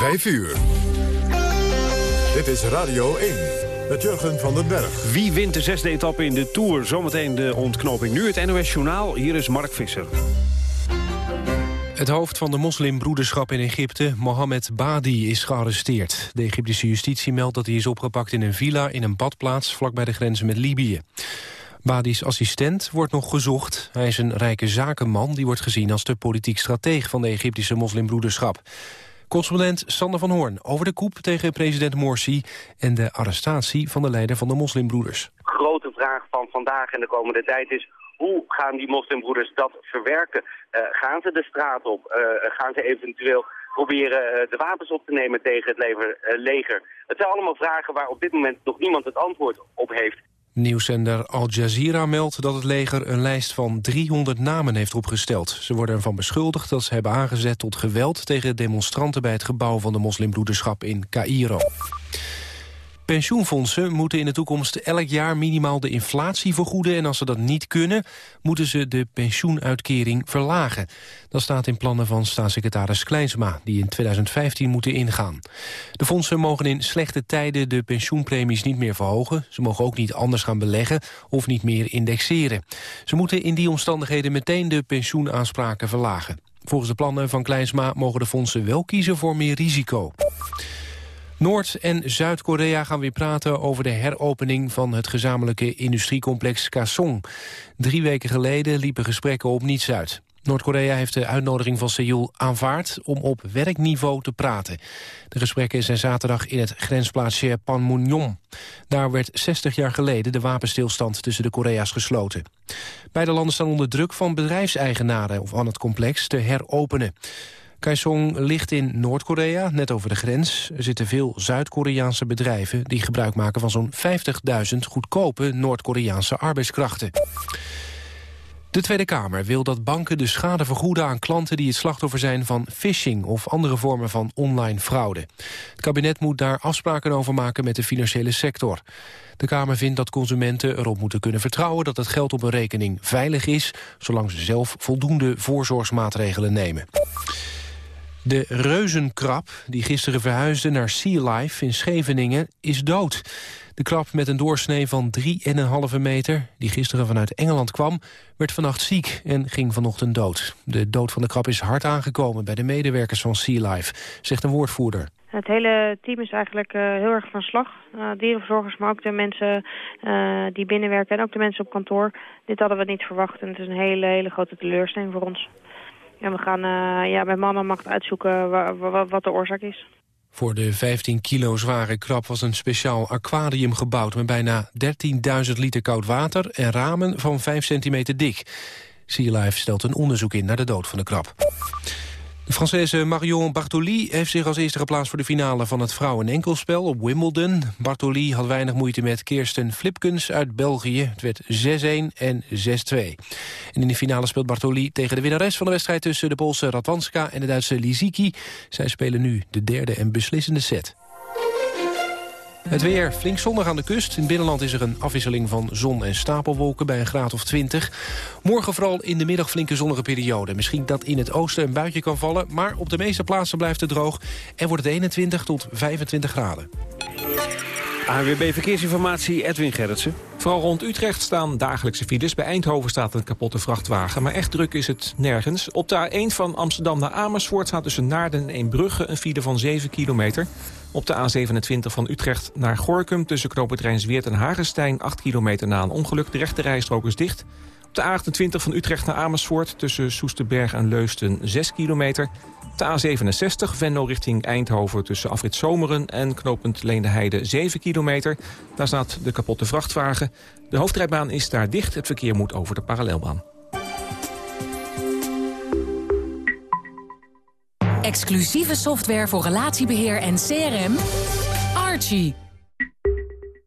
5 uur. Dit is Radio 1 met Jurgen van den Berg. Wie wint de zesde etappe in de Tour? Zometeen de ontknoping. Nu het NOS Journaal. Hier is Mark Visser. Het hoofd van de moslimbroederschap in Egypte, Mohammed Badi, is gearresteerd. De Egyptische justitie meldt dat hij is opgepakt in een villa in een badplaats vlakbij de grenzen met Libië. Badi's assistent wordt nog gezocht. Hij is een rijke zakenman die wordt gezien als de politiek strateeg van de Egyptische moslimbroederschap. Correspondent Sander van Hoorn over de koep tegen president Morsi... en de arrestatie van de leider van de moslimbroeders. Grote vraag van vandaag en de komende tijd is... hoe gaan die moslimbroeders dat verwerken? Uh, gaan ze de straat op? Uh, gaan ze eventueel proberen uh, de wapens op te nemen tegen het leger? Het zijn allemaal vragen waar op dit moment nog niemand het antwoord op heeft. Nieuwszender Al Jazeera meldt dat het leger een lijst van 300 namen heeft opgesteld. Ze worden ervan beschuldigd dat ze hebben aangezet tot geweld tegen demonstranten bij het gebouw van de moslimbroederschap in Cairo. Pensioenfondsen moeten in de toekomst elk jaar minimaal de inflatie vergoeden... en als ze dat niet kunnen, moeten ze de pensioenuitkering verlagen. Dat staat in plannen van staatssecretaris Kleinsma... die in 2015 moeten ingaan. De fondsen mogen in slechte tijden de pensioenpremies niet meer verhogen. Ze mogen ook niet anders gaan beleggen of niet meer indexeren. Ze moeten in die omstandigheden meteen de pensioenaanspraken verlagen. Volgens de plannen van Kleinsma mogen de fondsen wel kiezen voor meer risico. Noord- en Zuid-Korea gaan weer praten over de heropening van het gezamenlijke industriecomplex Kaesong. Drie weken geleden liepen gesprekken op niets uit. Noord-Korea heeft de uitnodiging van Seoul aanvaard om op werkniveau te praten. De gesprekken zijn zaterdag in het grensplaatsje Panmunjom. Daar werd 60 jaar geleden de wapenstilstand tussen de Korea's gesloten. Beide landen staan onder druk van bedrijfseigenaren van het complex te heropenen. Kaesong ligt in Noord-Korea, net over de grens. Er zitten veel Zuid-Koreaanse bedrijven... die gebruik maken van zo'n 50.000 goedkope Noord-Koreaanse arbeidskrachten. De Tweede Kamer wil dat banken de schade vergoeden aan klanten die het slachtoffer zijn van phishing of andere vormen van online fraude. Het kabinet moet daar afspraken over maken met de financiële sector. De Kamer vindt dat consumenten erop moeten kunnen vertrouwen dat het geld op een rekening veilig is, zolang ze zelf voldoende voorzorgsmaatregelen nemen. De reuzenkrab, die gisteren verhuisde naar Sea Life in Scheveningen, is dood. De krab met een doorsnee van 3,5 meter, die gisteren vanuit Engeland kwam... werd vannacht ziek en ging vanochtend dood. De dood van de krab is hard aangekomen bij de medewerkers van Sea Life, zegt een woordvoerder. Het hele team is eigenlijk uh, heel erg van slag. Uh, dierenverzorgers, maar ook de mensen uh, die binnenwerken en ook de mensen op kantoor. Dit hadden we niet verwacht en het is een hele, hele grote teleurstelling voor ons. En we gaan uh, ja, met en macht uitzoeken wat de oorzaak is. Voor de 15 kilo zware krab was een speciaal aquarium gebouwd... met bijna 13.000 liter koud water en ramen van 5 centimeter dik. Sea Life stelt een onderzoek in naar de dood van de krab. De Française Marion Bartoli heeft zich als eerste geplaatst voor de finale van het vrouwen-enkelspel op Wimbledon. Bartoli had weinig moeite met Kirsten Flipkens uit België. Het werd 6-1 en 6-2. En in de finale speelt Bartoli tegen de winnares van de wedstrijd tussen de Poolse Radwanska en de Duitse Lisicki. Zij spelen nu de derde en beslissende set. Het weer flink zonnig aan de kust. In het binnenland is er een afwisseling van zon en stapelwolken bij een graad of 20. Morgen vooral in de middag flinke zonnige periode. Misschien dat in het oosten een buitje kan vallen... maar op de meeste plaatsen blijft het droog... en wordt het 21 tot 25 graden. ANWB Verkeersinformatie, Edwin Gerritsen. Vooral rond Utrecht staan dagelijkse files. Bij Eindhoven staat een kapotte vrachtwagen. Maar echt druk is het nergens. Op de A1 van Amsterdam naar Amersfoort staat tussen Naarden en Eembrugge... een file van 7 kilometer. Op de A27 van Utrecht naar Gorkum tussen knooppunt Zweert en Hagestein... 8 kilometer na een ongeluk. De rechte rijstrook is dicht. De A28 van Utrecht naar Amersfoort tussen Soesterberg en Leusden 6 kilometer. De A67 Venlo richting Eindhoven tussen Afrit Zomeren en knooppunt Leende Heide 7 kilometer. Daar staat de kapotte vrachtwagen. De hoofdrijbaan is daar dicht. Het verkeer moet over de parallelbaan. Exclusieve software voor relatiebeheer en CRM. Archie.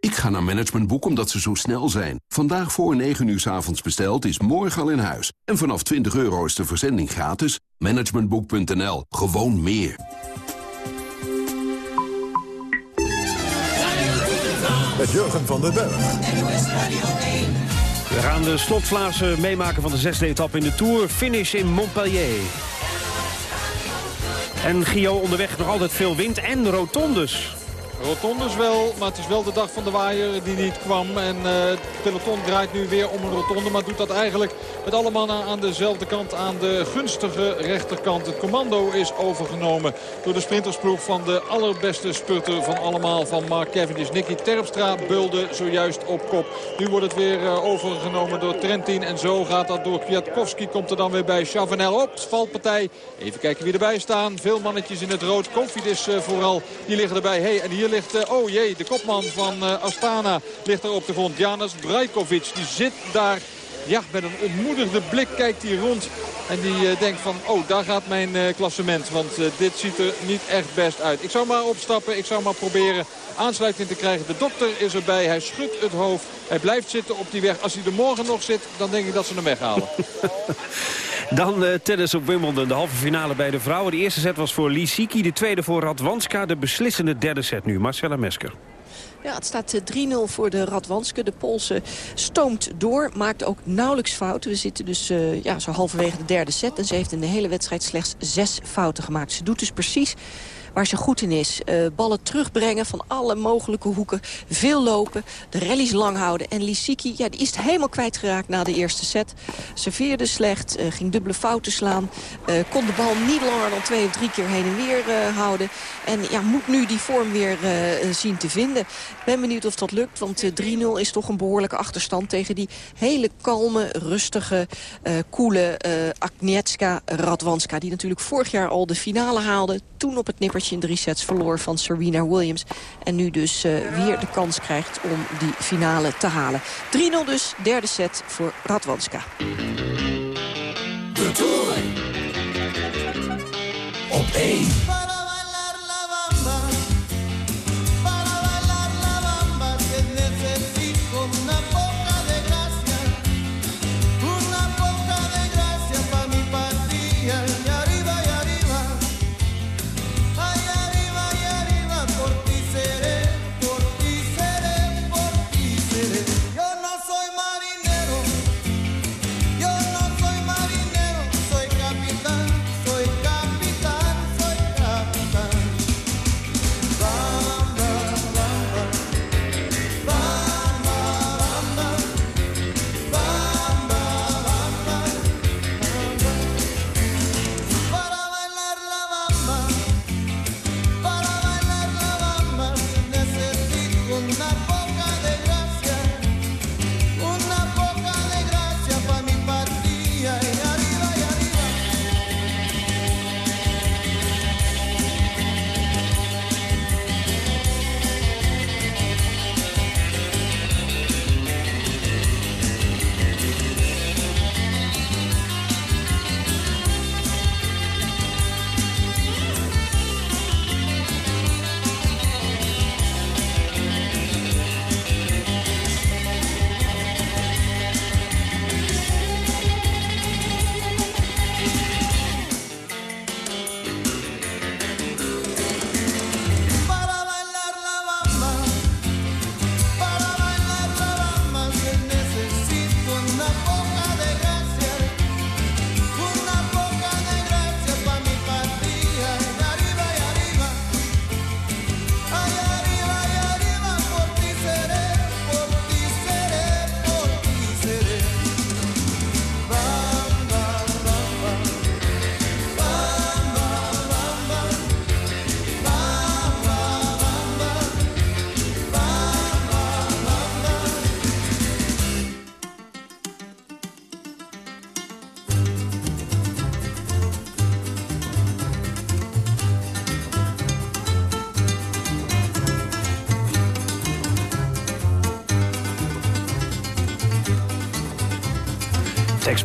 Ik ga naar Managementboek omdat ze zo snel zijn. Vandaag voor 9 uur s avonds besteld is morgen al in huis. En vanaf 20 euro is de verzending gratis. Managementboek.nl. Gewoon meer. Met Jurgen van den Berg. We gaan de slotfase meemaken van de zesde etappe in de Tour. Finish in Montpellier. En Gio onderweg nog altijd veel wind en rotondes. Rotondes wel, maar het is wel de dag van de waaier die niet kwam. En uh, het peloton draait nu weer om een rotonde, maar doet dat eigenlijk met alle mannen aan dezelfde kant, aan de gunstige rechterkant. Het commando is overgenomen door de sprintersploeg van de allerbeste spurter van allemaal, van Mark Cavendish. Nicky Terpstra beulde zojuist op kop. Nu wordt het weer uh, overgenomen door Trentin en zo gaat dat door Kwiatkowski. Komt er dan weer bij Chavanel op, valpartij. Even kijken wie erbij staan. Veel mannetjes in het rood. Koffiedis uh, vooral, die liggen erbij. Hey, en hier ligt, uh, oh jee, de kopman van uh, Astana ligt er op de grond. Janis Brajkovic, die zit daar ja, met een ontmoedigde blik kijkt hij rond. En die uh, denkt van, oh, daar gaat mijn uh, klassement. Want uh, dit ziet er niet echt best uit. Ik zou maar opstappen, ik zou maar proberen aansluiting te krijgen. De dokter is erbij, hij schudt het hoofd. Hij blijft zitten op die weg. Als hij er morgen nog zit, dan denk ik dat ze hem weghalen. Dan tennis op Wimbledon, de halve finale bij de vrouwen. De eerste set was voor Lisicki, de tweede voor Radwanska. De beslissende derde set nu. Marcella Mesker. Ja, het staat 3-0 voor de Radwanske. De Poolse stoomt door, maakt ook nauwelijks fouten. We zitten dus uh, ja, zo halverwege de derde set. En ze heeft in de hele wedstrijd slechts zes fouten gemaakt. Ze doet dus precies waar ze goed in is. Uh, ballen terugbrengen van alle mogelijke hoeken. Veel lopen, de rallies lang houden. En Lisicki, ja, die is het helemaal kwijtgeraakt na de eerste set. Serveerde slecht, uh, ging dubbele fouten slaan. Uh, kon de bal niet langer dan twee of drie keer heen en weer houden. En ja, moet nu die vorm weer zien te vinden. Ik ben benieuwd of dat lukt, want 3-0 is toch een behoorlijke achterstand... tegen die hele kalme, rustige, koele Agnieszka Radwanska... die natuurlijk vorig jaar al de finale haalde. Toen op het nippertje in drie sets verloor van Serena Williams. En nu dus uh, weer de kans krijgt om die finale te halen. 3-0 dus, derde set voor Radwanska. De Tour. Op 1.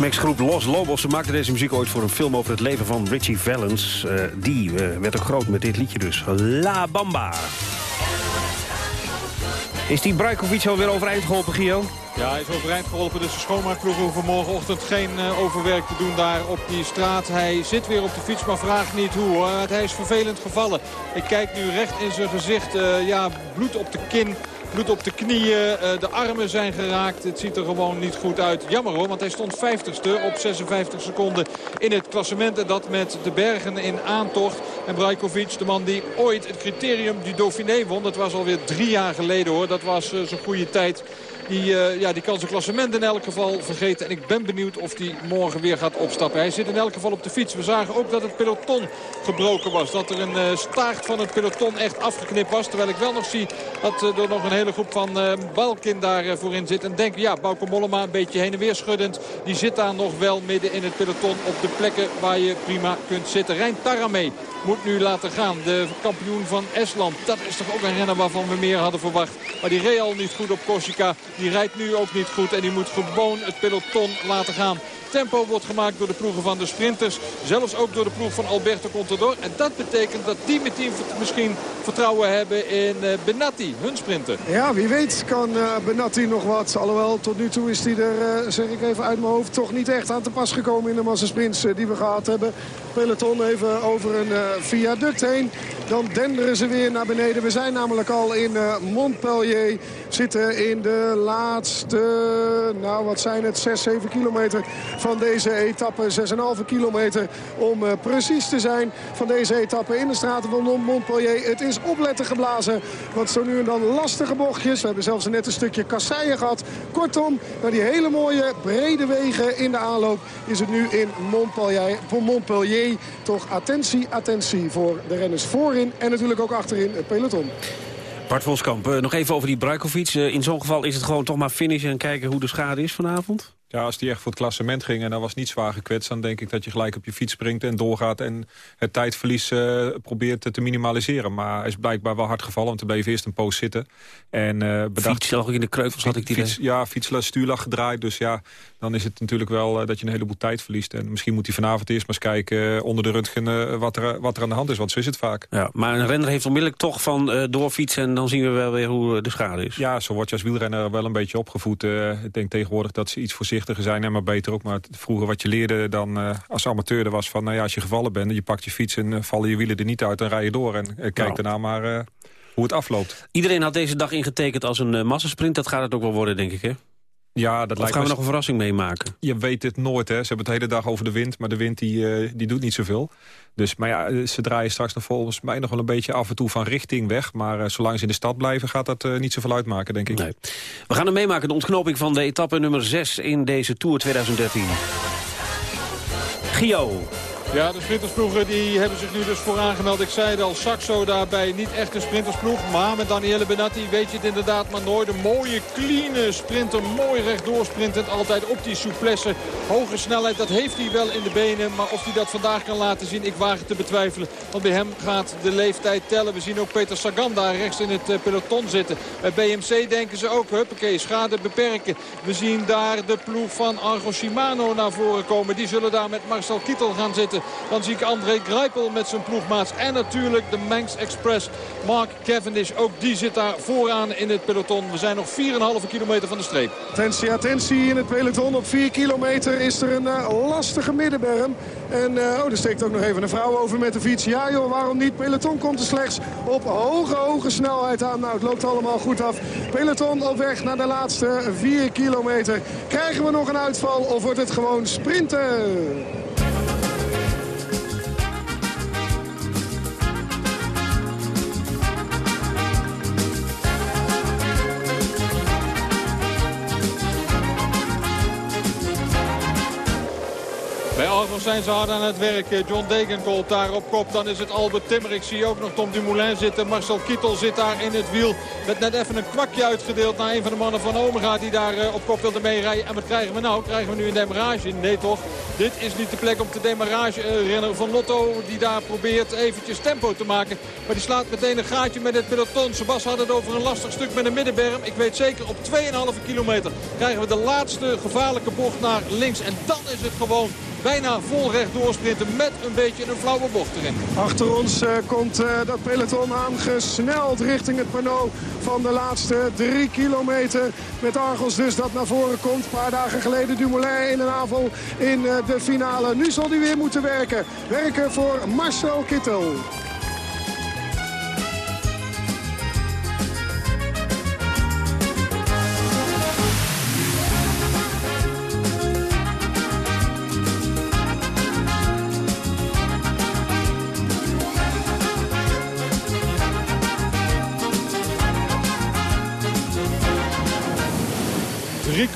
Tex-Mex groep Los Lobos. Ze maakte deze muziek ooit voor een film over het leven van Richie Valens. Uh, die uh, werd ook groot met dit liedje dus. La Bamba. Is die Brajkovic alweer overeind geholpen, Gio? Ja, hij is overeind geholpen. Dus de schoonmaakploeg hoeven morgenochtend geen uh, overwerk te doen daar op die straat. Hij zit weer op de fiets, maar vraagt niet hoe. Hij is vervelend gevallen. Ik kijk nu recht in zijn gezicht. Ja, bloed op de kin. Bloed op de knieën, de armen zijn geraakt. Het ziet er gewoon niet goed uit. Jammer hoor, want hij stond 50ste op 56 seconden in het klassement. En dat met de bergen in aantocht. En Brajkovic, de man die ooit het criterium du Dauphiné won. Dat was alweer drie jaar geleden hoor. Dat was uh, zijn goede tijd. Die, uh, ja, die kan zijn klassement in elk geval vergeten. En ik ben benieuwd of hij morgen weer gaat opstappen. Hij zit in elk geval op de fiets. We zagen ook dat het peloton gebroken was. Dat er een uh, staart van het peloton echt afgeknipt was. Terwijl ik wel nog zie dat uh, er nog een hele groep van Balkin daar voorin zit. En denk, ja, Bauke Mollema een beetje heen en weer schuddend. Die zit daar nog wel midden in het peloton op de plekken waar je prima kunt zitten. Rijn Taramee moet nu laten gaan. De kampioen van Estland. Dat is toch ook een renner waarvan we meer hadden verwacht. Maar die reed al niet goed op Corsica. Die rijdt nu ook niet goed. En die moet gewoon het peloton laten gaan tempo wordt gemaakt door de ploegen van de sprinters. Zelfs ook door de ploeg van Alberto Contador. En dat betekent dat die met team misschien vertrouwen hebben in uh, Benatti, hun sprinter. Ja, wie weet kan uh, Benatti nog wat. Alhoewel, tot nu toe is hij er, uh, zeg ik even uit mijn hoofd, toch niet echt aan te pas gekomen in de massasprints die we gehad hebben. Peloton even over een viaduct heen. Dan denderen ze weer naar beneden. We zijn namelijk al in Montpellier. Zitten in de laatste, nou wat zijn het, 6, 7 kilometer van deze etappe. 6,5 kilometer om uh, precies te zijn van deze etappe in de straten van Montpellier. Het is opletten geblazen, want zo nu en dan lastige bochtjes. We hebben zelfs net een stukje kasseien gehad. Kortom, naar die hele mooie brede wegen in de aanloop is het nu in Montpellier. Montpellier. Toch attentie, attentie voor de renners voorin en natuurlijk ook achterin het peloton. Bart Voskamp, uh, nog even over die Brajkovic. Uh, in zo'n geval is het gewoon toch maar finishen en kijken hoe de schade is vanavond? Ja, als die echt voor het klassement ging en dan was niet zwaar gekwetst... dan denk ik dat je gelijk op je fiets springt en doorgaat... en het tijdverlies uh, probeert te minimaliseren. Maar hij is blijkbaar wel hard gevallen, want hij bleef eerst een poos zitten. En, uh, bedacht, fiets lag ook in de kreuvels, had ik die fiets, Ja, fiets, stuur lag gedraaid. Dus ja, dan is het natuurlijk wel uh, dat je een heleboel tijd verliest. En misschien moet hij vanavond eerst maar eens kijken onder de röntgen... wat, er, wat er aan de hand is, want zo is het vaak. Ja, maar een renner heeft onmiddellijk toch van doorfietsen... en dan zien we wel weer hoe de schade is. Ja, zo word je als wielrenner wel een beetje opgevoed. ik denk tegenwoordig dat ze iets voorzichtiger zijn en maar beter ook. Maar vroeger wat je leerde dan uh, als amateur... was van, nou ja, als je gevallen bent... je pakt je fiets en uh, vallen je wielen er niet uit... dan rij je door en uh, kijk nou. daarna maar hoe het afloopt. Iedereen had deze dag ingetekend als een massasprint. Dat gaat het ook wel worden, denk ik, hè? Ja, dat of gaan we nog een verrassing meemaken? Je weet het nooit, hè. Ze hebben het hele dag over de wind, maar de wind die, die doet niet zoveel. Dus, maar ja, ze draaien straks nog volgens mij nog wel een beetje af en toe van richting weg. Maar uh, zolang ze in de stad blijven, gaat dat uh, niet zoveel uitmaken, denk ik. Nee. We gaan er meemaken, de ontknoping van de etappe nummer 6 in deze Tour 2013. Gio. Ja, de sprintersploegen die hebben zich nu dus voor aangemeld. Ik zei al, Saxo daarbij niet echt een sprintersploeg. Maar met Daniele Benatti weet je het inderdaad maar nooit. Een mooie, clean sprinter. Mooi rechtdoor sprintend. Altijd op die souplesse. Hoge snelheid, dat heeft hij wel in de benen. Maar of hij dat vandaag kan laten zien, ik waag te betwijfelen. Want bij hem gaat de leeftijd tellen. We zien ook Peter Sagan daar rechts in het peloton zitten. Bij BMC denken ze ook, huppakee, schade beperken. We zien daar de ploeg van Argo Shimano naar voren komen. Die zullen daar met Marcel Kittel gaan zitten. Dan zie ik André Greipel met zijn ploegmaats. En natuurlijk de Manx Express. Mark Cavendish, ook die zit daar vooraan in het peloton. We zijn nog 4,5 kilometer van de streep. Attentie, attentie in het peloton. Op 4 kilometer is er een uh, lastige middenberm. En uh, oh, er steekt ook nog even een vrouw over met de fiets. Ja joh, waarom niet? Peloton komt er slechts op hoge, hoge snelheid aan. Nou, het loopt allemaal goed af. Peloton op weg naar de laatste 4 kilometer. Krijgen we nog een uitval of wordt het gewoon sprinten? Zijn ze hard aan het werk. John Degenkolb daar op kop. Dan is het Albert Timmer. Ik zie ook nog Tom Dumoulin zitten. Marcel Kittel zit daar in het wiel. Met net even een kwakje uitgedeeld naar een van de mannen van Omega. Die daar op kop wilde meerijden. En wat krijgen we nou? Krijgen we nu een demarage? Nee toch? Dit is niet de plek om de demarage renner van Lotto. Die daar probeert eventjes tempo te maken. Maar die slaat meteen een gaatje met het peloton. Sebas had het over een lastig stuk met een middenberm. Ik weet zeker op 2,5 kilometer krijgen we de laatste gevaarlijke bocht naar links. En dan is het gewoon bijna vol recht doorsprinten met een beetje een flauwe bocht erin. Achter ons uh, komt uh, dat peloton aangesneld richting het panneau van de laatste drie kilometer. Met Argos dus dat naar voren komt. Een paar dagen geleden Dumoulin in een aanval in uh, de finale. Nu zal hij weer moeten werken. Werken voor Marcel Kittel.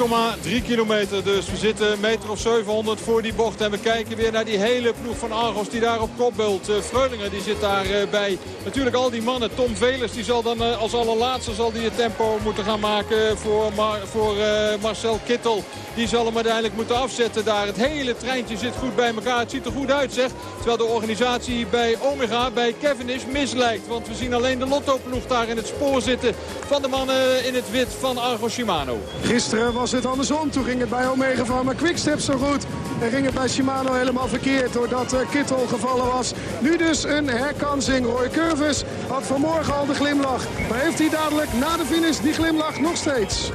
3,3 kilometer dus. We zitten een meter of 700 voor die bocht. En we kijken weer naar die hele ploeg van Argos die daar op kop bult. Uh, Freulinger die zit daarbij. Bij. Natuurlijk al die mannen. Tom Velers die zal dan uh, als allerlaatste zal die het tempo moeten gaan maken voor, voor Marcel Kittel. Die zal hem uiteindelijk moeten afzetten daar. Het hele treintje zit goed bij elkaar. Het ziet er goed uit zeg. Terwijl de organisatie bij Omega, bij Cavendish mislijkt. Want we zien alleen de Lotto-ploeg daar in het spoor zitten van de mannen in het wit van Argo Shimano. Gisteren was het andersom. Toen ging het bij Omega maar Quickstep zo goed. En ging het bij Shimano helemaal verkeerd doordat uh, Kittel gevallen was. Nu dus een herkansing. Roy Curvis had vanmorgen al de glimlach. Maar heeft hij dadelijk na de finish die glimlach nog steeds.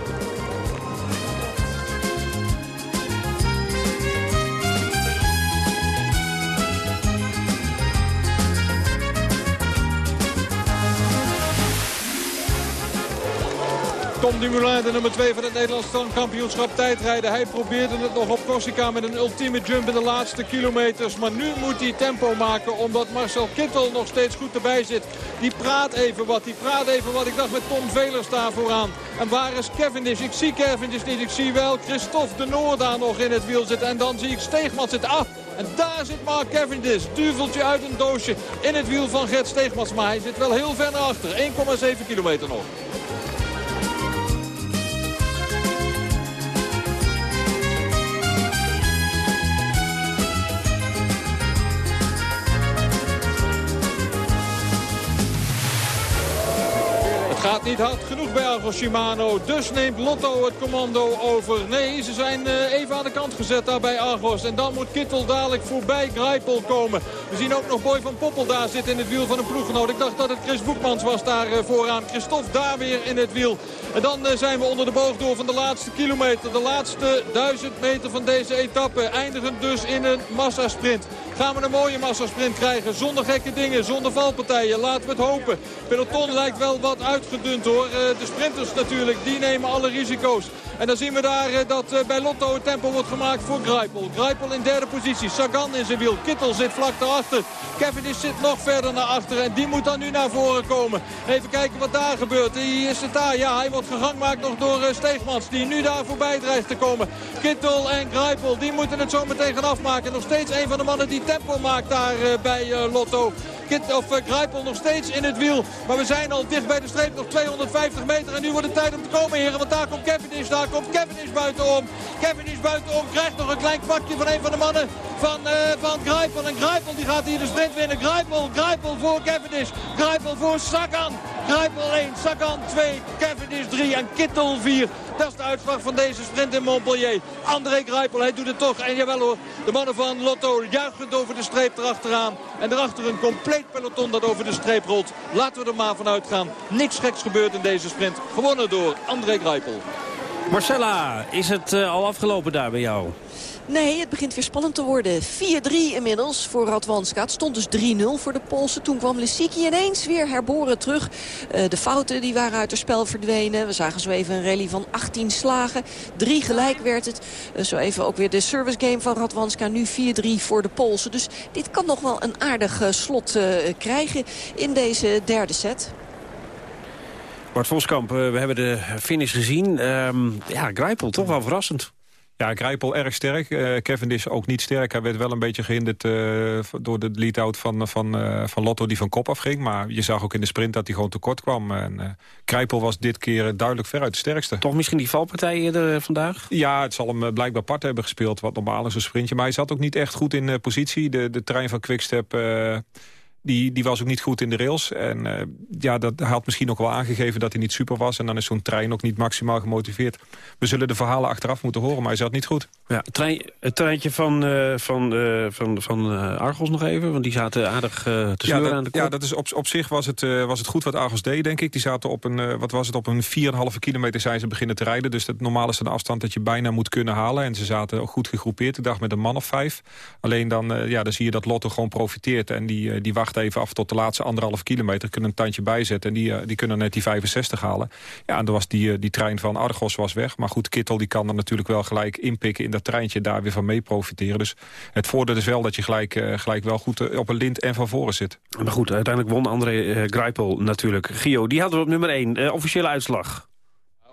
Dumoulin, de nummer 2 van het Nederlands kampioenschap tijdrijden. Hij probeerde het nog op Corsica met een ultieme jump in de laatste kilometers. Maar nu moet hij tempo maken omdat Marcel Kittel nog steeds goed erbij zit. Die praat even wat, die praat even wat. Ik dacht met Tom Velers daar vooraan. En waar is Cavendish? Ik zie Cavendish niet. Ik zie wel Christophe de Noor daar nog in het wiel zitten. En dan zie ik Steegman zitten. Ah, en daar zit Mark Cavendish. Duveltje uit een doosje in het wiel van Gert Steegmans. Maar hij zit wel heel ver naar achter. 1,7 kilometer nog. Niet hard genoeg bij Argo Shimano. Dus neemt Lotto het commando over. Nee, ze zijn uh, even aan de kant gezet daar bij Argos. En dan moet Kittel dadelijk voorbij Greipel komen. We zien ook nog Boy van Poppel daar zitten in het wiel van een ploeggenoot. Ik dacht dat het Chris Boekmans was daar uh, vooraan. Christophe daar weer in het wiel. En dan uh, zijn we onder de boog door van de laatste kilometer. De laatste duizend meter van deze etappe. Eindigen dus in een massasprint. Gaan we een mooie massasprint krijgen. Zonder gekke dingen, zonder valpartijen. Laten we het hopen. Peloton lijkt wel wat uitgedund hoor. Eh, de sprinters natuurlijk, die nemen alle risico's. En dan zien we daar eh, dat eh, bij Lotto het tempo wordt gemaakt voor Greipel. Greipel in derde positie. Sagan in zijn wiel. Kittel zit vlak daarachter. Kevin zit nog verder naar achteren. En die moet dan nu naar voren komen. Even kijken wat daar gebeurt. Die is het daar. Ja, hij wordt gegangmaakt nog door Steegmans. Die nu daar voorbij dreigt te komen. Kittel en Greipel, die moeten het zo meteen gaan afmaken. Nog steeds een van de mannen die tempo maakt daar bij Lotto. Kit, of uh, Grijpel nog steeds in het wiel. Maar we zijn al dicht bij de streep, nog 250 meter. En nu wordt het tijd om te komen, heren. Want daar komt Cavendish, daar komt Cavendish buitenom. Cavendish buitenom krijgt nog een klein pakje van een van de mannen van, uh, van Grijpel. En Grijpel die gaat hier de sprint winnen. Grijpel, Grijpel voor Cavendish. Grijpel voor Sagan. Grijpel 1, Sagan 2, Cavendish 3 en Kittel 4. Dat is de uitslag van deze sprint in Montpellier. André Grijpel, hij doet het toch. En jawel hoor, de mannen van Lotto juichend over de streep erachteraan. En erachter een compleet peloton dat over de streep rolt. Laten we er maar vanuit gaan. Niks geks gebeurt in deze sprint. Gewonnen door André Grijpel. Marcella, is het uh, al afgelopen daar bij jou? Nee, het begint weer spannend te worden. 4-3 inmiddels voor Radwanska. Het stond dus 3-0 voor de Polsen. Toen kwam Lissiki ineens weer herboren terug. Uh, de fouten die waren uit het spel verdwenen. We zagen zo even een rally van 18 slagen. 3 gelijk werd het. Uh, zo even ook weer de service game van Radwanska. Nu 4-3 voor de Polsen. Dus dit kan nog wel een aardig slot krijgen in deze derde set. Bart Voskamp, we hebben de finish gezien. Um, ja, Grijpel, toch wel verrassend. Ja, Grijpel erg sterk. Uh, Cavendish ook niet sterk. Hij werd wel een beetje gehinderd uh, door de lead-out van, van, uh, van Lotto die van kop afging. Maar je zag ook in de sprint dat hij gewoon tekort kwam. En Grijpel was dit keer duidelijk veruit de sterkste. Toch misschien die valpartij er vandaag? Ja, het zal hem blijkbaar part hebben gespeeld. Wat normaal is een sprintje. Maar hij zat ook niet echt goed in positie. De, de trein van Quickstep die, die was ook niet goed in de rails. En uh, ja, dat hij had misschien ook wel aangegeven dat hij niet super was. En dan is zo'n trein ook niet maximaal gemotiveerd. We zullen de verhalen achteraf moeten horen, maar hij zat niet goed. Ja, het, trein, het treintje van, uh, van, uh, van, van Argos nog even, want die zaten aardig te ja, aan de kop. Ja, dat is op, op zich was het, was het goed wat Argos deed, denk ik. Die zaten op een, wat was het, op een 4,5 kilometer zijn ze beginnen te rijden. Dus het normaal is een afstand dat je bijna moet kunnen halen. En ze zaten ook goed gegroepeerd. Ik dacht met een man of vijf. Alleen dan, ja, dan zie je dat Lotto gewoon profiteert. En die, die wacht even af tot de laatste anderhalf kilometer kunnen een tandje bijzetten. En die, eh, die kunnen net die 65 halen. Ja, en dan was die, eh, die trein van Argos was weg. Maar goed, Kittel die kan er natuurlijk wel gelijk inpikken in dat treintje. Daar weer van mee profiteren. Dus het voordeel is wel dat je gelijk, uh, gelijk wel goed op een lint en van voren zit. Maar goed, uiteindelijk won André Greipel natuurlijk. Gio, die hadden we op nummer 1. officiële uitslag.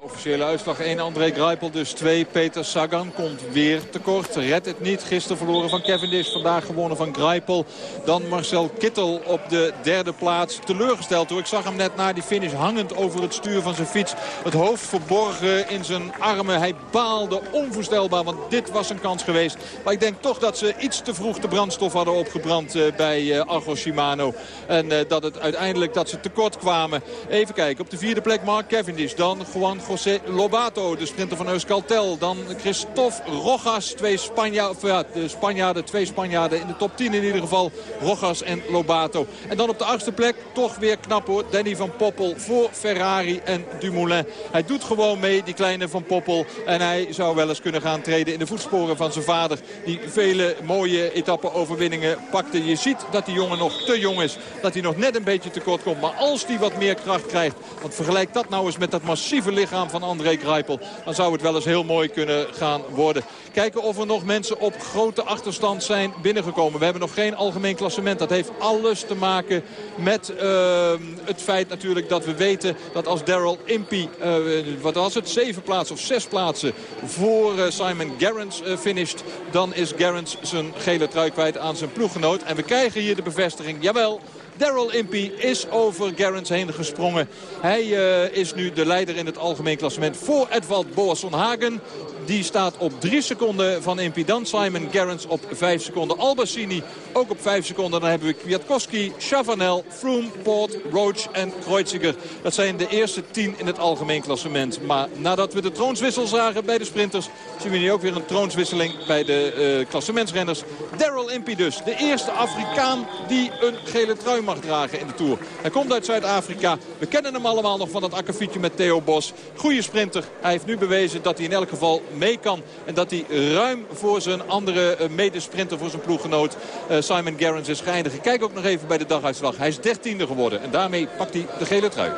Officiële uitslag 1, André Greipel dus 2. Peter Sagan komt weer tekort. Redt het niet. Gisteren verloren van Cavendish. Vandaag gewonnen van Greipel. Dan Marcel Kittel op de derde plaats. Teleurgesteld hoor. Ik zag hem net na die finish hangend over het stuur van zijn fiets. Het hoofd verborgen in zijn armen. Hij baalde onvoorstelbaar. Want dit was een kans geweest. Maar ik denk toch dat ze iets te vroeg de brandstof hadden opgebrand uh, bij uh, Argo Shimano. En uh, dat het uiteindelijk dat ze tekort kwamen. Even kijken. Op de vierde plek Mark Cavendish. Dan gewoon José Lobato, de sprinter van Euskaltel. Dan Christophe Rojas, twee Spanja de Spanjaarden, twee Spanjaarden in de top 10 in ieder geval. Rojas en Lobato. En dan op de achtste plek, toch weer knap hoor, Danny van Poppel voor Ferrari en Dumoulin. Hij doet gewoon mee, die kleine van Poppel. En hij zou wel eens kunnen gaan treden in de voetsporen van zijn vader. Die vele mooie etappe-overwinningen pakte. Je ziet dat die jongen nog te jong is. Dat hij nog net een beetje tekort komt. Maar als hij wat meer kracht krijgt, want vergelijk dat nou eens met dat massieve lichaam van André Greipel. Dan zou het wel eens heel mooi kunnen gaan worden. Kijken of er nog mensen op grote achterstand zijn binnengekomen. We hebben nog geen algemeen klassement. Dat heeft alles te maken met uh, het feit natuurlijk dat we weten dat als Daryl Impey, uh, wat was het, zeven plaatsen of zes plaatsen voor uh, Simon Gerrans finisht. Dan is Gerrans zijn gele trui kwijt aan zijn ploeggenoot. En we krijgen hier de bevestiging, jawel... Daryl Impey is over Gerrans heen gesprongen. Hij uh, is nu de leider in het algemeen klassement voor Edvald Boasson Hagen. Die staat op 3 seconden van Impey. Dan Simon Gerrans op 5 seconden. Albassini ook op 5 seconden. Dan hebben we Kwiatkowski, Chavanel, Froome, Poort, Roach en Kreuziger. Dat zijn de eerste 10 in het algemeen klassement. Maar nadat we de troonswissel zagen bij de sprinters... zien we nu ook weer een troonswisseling bij de uh, klassementsrenners. Daryl Impey dus. De eerste Afrikaan die een gele trui mag dragen in de Tour. Hij komt uit Zuid-Afrika. We kennen hem allemaal nog van dat akkefietje met Theo Bos. Goede sprinter. Hij heeft nu bewezen dat hij in elk geval mee kan. En dat hij ruim voor zijn andere uh, medesprinter, voor zijn ploeggenoot uh, Simon Gerrans is geëindigd. Kijk ook nog even bij de daguitslag. Hij is dertiende geworden. En daarmee pakt hij de gele trui.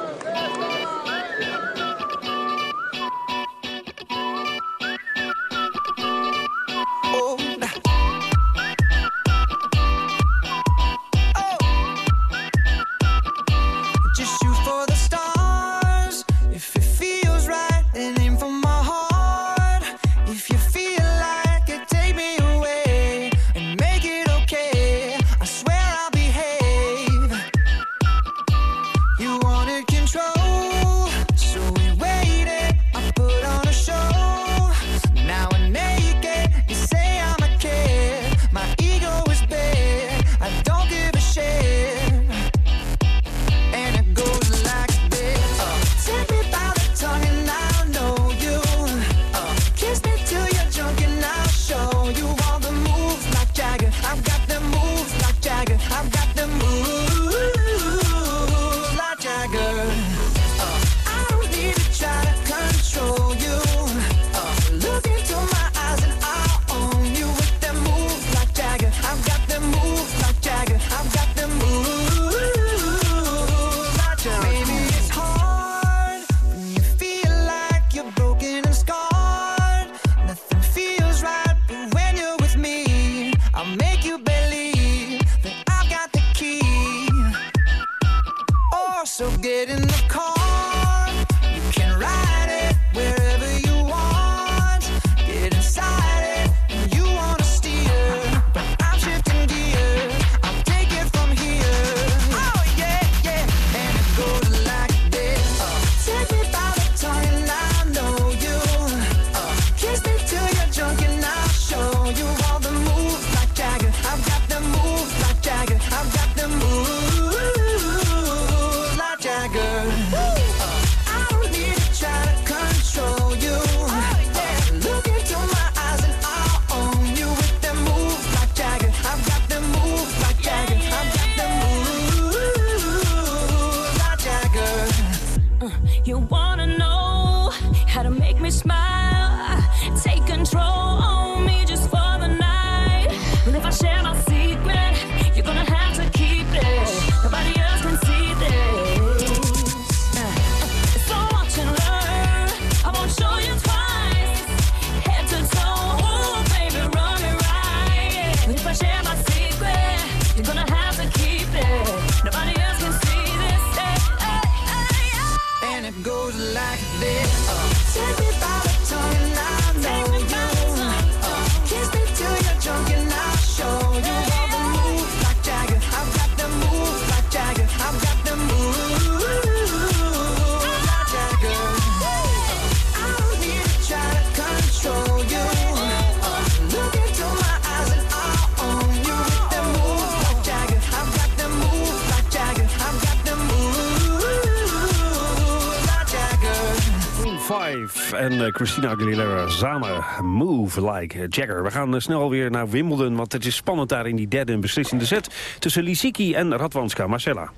5 en eh, Christina Aguilera samen Move Like Jagger. We gaan eh, snel weer naar Wimbledon, want het is spannend daar in die derde en beslissende set... tussen Lisicki en Radwanska. Marcella.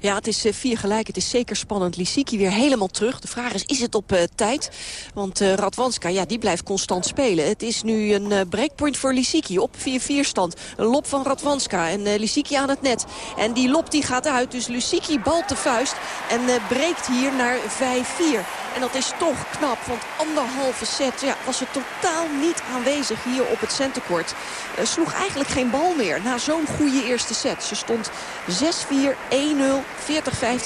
Ja, het is eh, vier gelijk. Het is zeker spannend. Lissiki weer helemaal terug. De vraag is, is het op uh, tijd? Want uh, Radwanska, ja, die blijft constant spelen. Het is nu een breakpoint voor Lissiki op 4-4 stand. Een lop van Radwanska en Lissiki aan het net. En die lop die gaat uit, dus Lissiki balt de vuist en breekt hier naar 5-4. En dat is toch knap, want anderhalve set ja, was het totaal niet aanwezig hier op het centercourt. sloeg eigenlijk geen bal meer na zo'n goede eerste set. Ze stond 6-4, 1-0,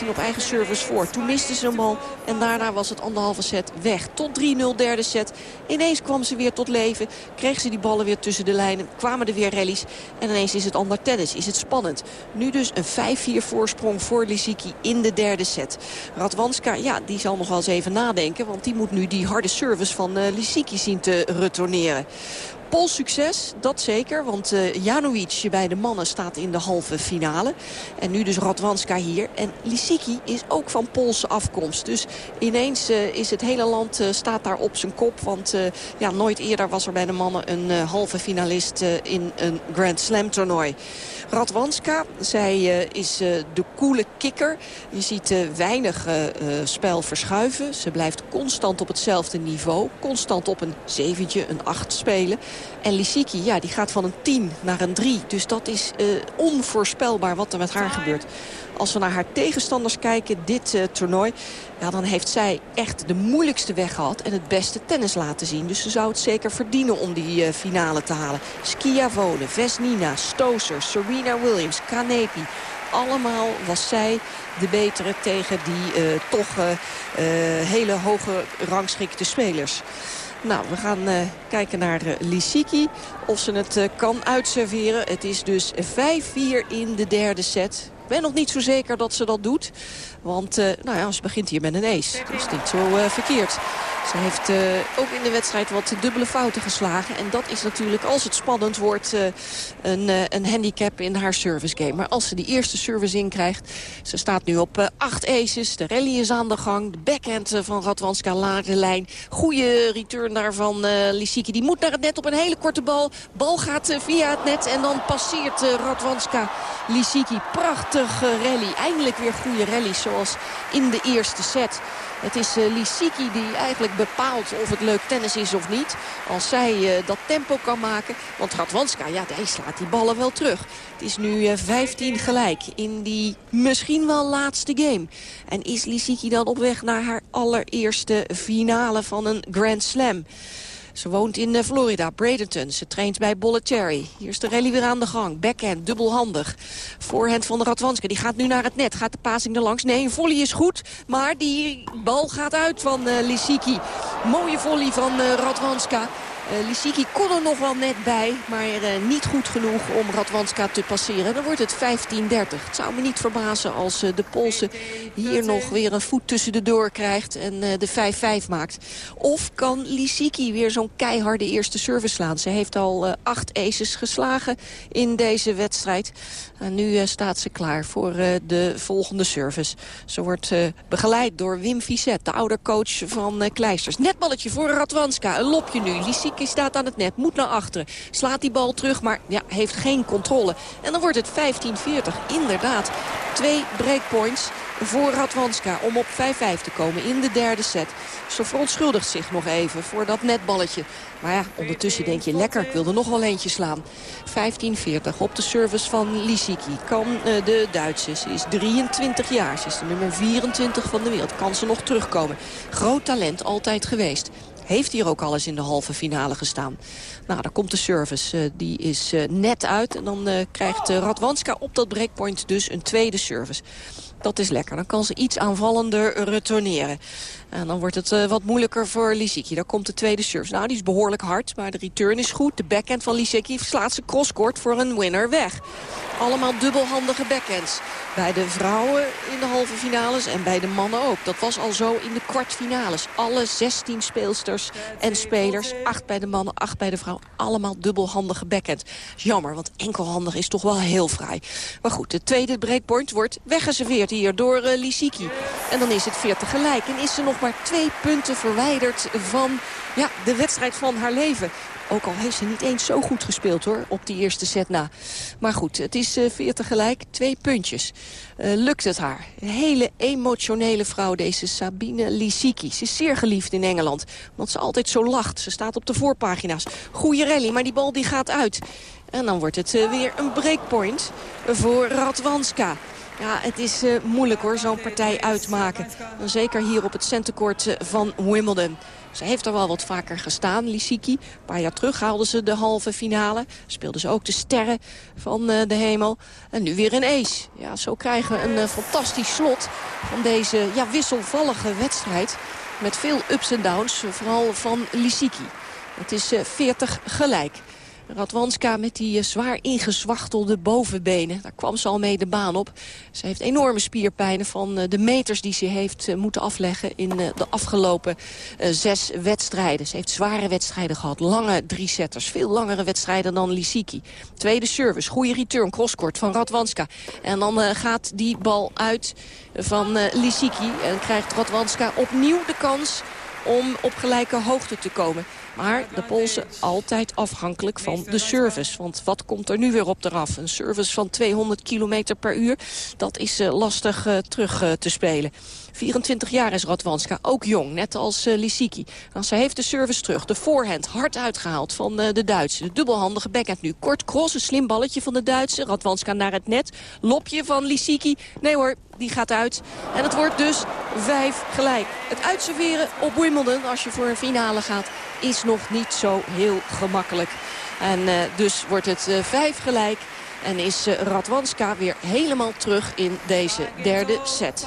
40-15 op eigen service voor. Toen miste ze een bal en daarna was het anderhalve set weg. Tot 3-0 derde set. Ineens kwam ze weer tot leven. Kreeg ze die ballen weer tussen de lijnen. Kwamen er weer rallies. En ineens is het ander tennis. Is het spannend. Nu dus een 5-4 voorsprong voor Lisicki in de derde set. Radwanska, ja, die zal nog wel eens even nadenken. Want die moet nu die harde service van uh, Lisicki zien te retourneren. Pools succes, dat zeker. Want uh, bij de mannen staat in de halve finale. En nu dus Radwanska hier. En Lisicki is ook van Poolse afkomst. Dus ineens uh, is het hele land uh, staat daar op zijn kop. Want ja, nooit eerder was er bij de mannen een halve finalist in een Grand Slam toernooi. Radwanska, zij is de coole kikker. Je ziet weinig spel verschuiven. Ze blijft constant op hetzelfde niveau. Constant op een zeventje, een acht spelen. En Lissiki, ja, die gaat van een 10 naar een 3. Dus dat is uh, onvoorspelbaar wat er met haar gebeurt. Als we naar haar tegenstanders kijken, dit uh, toernooi... Ja, dan heeft zij echt de moeilijkste weg gehad en het beste tennis laten zien. Dus ze zou het zeker verdienen om die uh, finale te halen. Schiavone, Vesnina, Stoser, Serena Williams, Kanepi allemaal was zij de betere tegen die toch hele hoge rangschikte spelers. Nou, we gaan uh, kijken naar uh, Lissiki. Of ze het uh, kan uitserveren. Het is dus 5-4 in de derde set. Ik ben nog niet zo zeker dat ze dat doet. Want nou ja, ze begint hier met een ace. Dat is niet zo verkeerd. Ze heeft uh, ook in de wedstrijd wat dubbele fouten geslagen. En dat is natuurlijk, als het spannend wordt, uh, een, uh, een handicap in haar service game. Maar als ze die eerste service inkrijgt... ze staat nu op acht aces, de rally is aan de gang. De backhand van Radwanska laat de lijn. Goede return daar van Lissiki. Die moet naar het net op een hele korte bal. Bal gaat via het net en dan passeert Radwanska Lissiki. Prachtige rally. Eindelijk weer goede rallies zoals in de eerste set. Het is uh, Lissiki die eigenlijk bepaalt of het leuk tennis is of niet. Als zij uh, dat tempo kan maken. Want Radwanska, ja, hij slaat die ballen wel terug. Het is nu uh, 15 gelijk in die misschien wel laatste game. En is Lissiki dan op weg naar haar allereerste finale van een Grand Slam? Ze woont in Florida, Bradenton. Ze traint bij Bollettieri. Hier is de rally weer aan de gang. Backhand, dubbelhandig. Voorhand van de Radwanska. Die gaat nu naar het net. Gaat de passing er langs? Nee, een volley is goed. Maar die bal gaat uit van uh, Lissiki. Mooie volley van uh, Radwanska. Uh, Lissiki kon er nog wel net bij, maar uh, niet goed genoeg om Radwanska te passeren. Dan wordt het 15-30. Het zou me niet verbazen als uh, de Poolse hier nog weer een voet tussen de door krijgt en de 5-5 maakt. Of kan Lissiki weer zo'n keiharde eerste service slaan. Ze heeft al acht aces geslagen in deze wedstrijd. En nu staat ze klaar voor de volgende service. Ze wordt begeleid door Wim Fisset, de oude coach van Kleisters. Netballetje voor Radwanska, een lopje nu. Lissiki staat aan het net, moet naar achteren. Slaat die bal terug, maar ja, heeft geen controle. En dan wordt het 15-40. Inderdaad, twee breakpoints voor Radwanska om op 5-5 te komen in de derde set. Ze verontschuldigt zich nog even voor dat netballetje. Maar ja, ondertussen denk je lekker, ik wil er nog wel eentje slaan. 15-40 op de service van Lisicki. Kan uh, de Duitse, ze is 23 jaar, ze is de nummer 24 van de wereld. Kan ze nog terugkomen. Groot talent, altijd geweest. Heeft hier ook al eens in de halve finale gestaan. Nou, daar komt de service. Uh, die is uh, net uit. En dan uh, krijgt Radwanska op dat breakpoint dus een tweede service. Dat is lekker. Dan kan ze iets aanvallender retourneren. En dan wordt het uh, wat moeilijker voor Lisicki. Daar komt de tweede service. Nou, die is behoorlijk hard, maar de return is goed. De backhand van Lisicki slaat ze crosscourt voor een winner weg. Allemaal dubbelhandige backhands. Bij de vrouwen in de halve finales en bij de mannen ook. Dat was al zo in de kwartfinales. Alle 16 speelsters en spelers, 8 bij de mannen, 8 bij de vrouwen. Allemaal dubbelhandige backhand. Jammer, want enkelhandig is toch wel heel fraai. Maar goed, de tweede breakpoint wordt weggeserveerd hier door uh, Lisicki. En dan is het 40 gelijk. En is ze nog maar twee punten verwijderd van ja, de wedstrijd van haar leven. Ook al heeft ze niet eens zo goed gespeeld hoor, op die eerste set na. Maar goed, het is uh, 40 gelijk, twee puntjes. Uh, lukt het haar. Een hele emotionele vrouw, deze Sabine Lisicki. Ze is zeer geliefd in Engeland, omdat ze altijd zo lacht. Ze staat op de voorpagina's. Goeie rally, maar die bal die gaat uit. En dan wordt het uh, weer een breakpoint voor Radwanska. Ja, het is uh, moeilijk hoor, zo'n partij uitmaken. En zeker hier op het centercourt uh, van Wimbledon. Ze heeft er wel wat vaker gestaan, Lisicki. Een paar jaar terug haalden ze de halve finale. Speelden ze ook de sterren van uh, de hemel. En nu weer een ace. Ja, zo krijgen we een fantastisch slot van deze ja, wisselvallige wedstrijd. Met veel ups en downs, vooral van Lisicki. Het is 40 gelijk. Radwanska met die uh, zwaar ingezwachtelde bovenbenen. Daar kwam ze al mee de baan op. Ze heeft enorme spierpijnen van uh, de meters die ze heeft uh, moeten afleggen... in de afgelopen zes wedstrijden. Ze heeft zware wedstrijden gehad, lange drie-setters. Veel langere wedstrijden dan Lisicki. Tweede service, goede return, crosscourt van Radwanska. En dan gaat die bal uit van Lisicki. En krijgt Radwanska opnieuw de kans om op gelijke hoogte te komen. Maar de Poolse altijd afhankelijk van de service. Want wat komt er nu weer op eraf? Een service van 200 km per uur, dat is uh, lastig uh, terug uh, te spelen. 24 jaar is Radwanska, ook jong, net als uh, Lisicki. Nou, ze heeft de service terug, de voorhand hard uitgehaald van uh, de Duitse. De dubbelhandige backhand nu. Kort cross, een slim balletje van de Duitse. Radwanska naar het net. Lopje van Lisicki. Nee hoor, die gaat uit. En het wordt dus vijf gelijk. Het uitserveren op Wimbledon, als je voor een finale gaat, is nog niet zo heel gemakkelijk. En uh, dus wordt het vijf gelijk. En is Radwanska weer helemaal terug in deze derde set.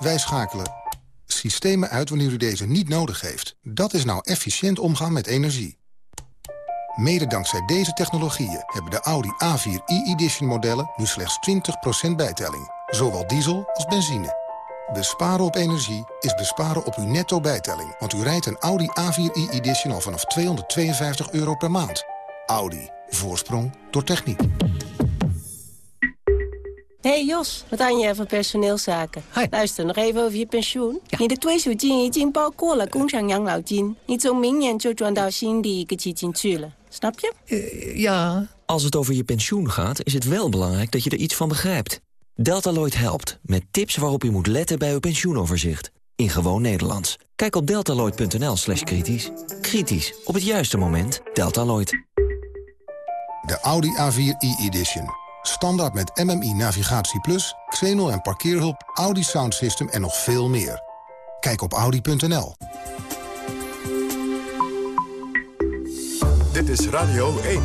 Wij schakelen systemen uit wanneer u deze niet nodig heeft. Dat is nou efficiënt omgaan met energie. Mede dankzij deze technologieën hebben de Audi A4 e-edition modellen nu slechts 20% bijtelling. Zowel diesel als benzine. Besparen op energie is besparen op uw netto bijtelling. Want u rijdt een Audi A4 e-edition al vanaf 252 euro per maand. Audi. Voorsprong door techniek Hey Jos, wat aan je van personeelszaken? Hi. Luister, nog even over je pensioen. Ja. 你的退休金已经包括了工厂养老金，你从明年就转到新的一个基金去了。Snap je? Uh, ja. Als het over je pensioen gaat, is het wel belangrijk dat je er iets van begrijpt. Deltaloid helpt, met tips waarop u moet letten bij uw pensioenoverzicht. In gewoon Nederlands. Kijk op deltaloid.nl slash kritisch. Kritisch, op het juiste moment. Deltaloid. De Audi A4 e-edition. Standaard met MMI Navigatie Plus, Xenol en parkeerhulp, Audi Sound System en nog veel meer. Kijk op audi.nl. Dit is Radio 1.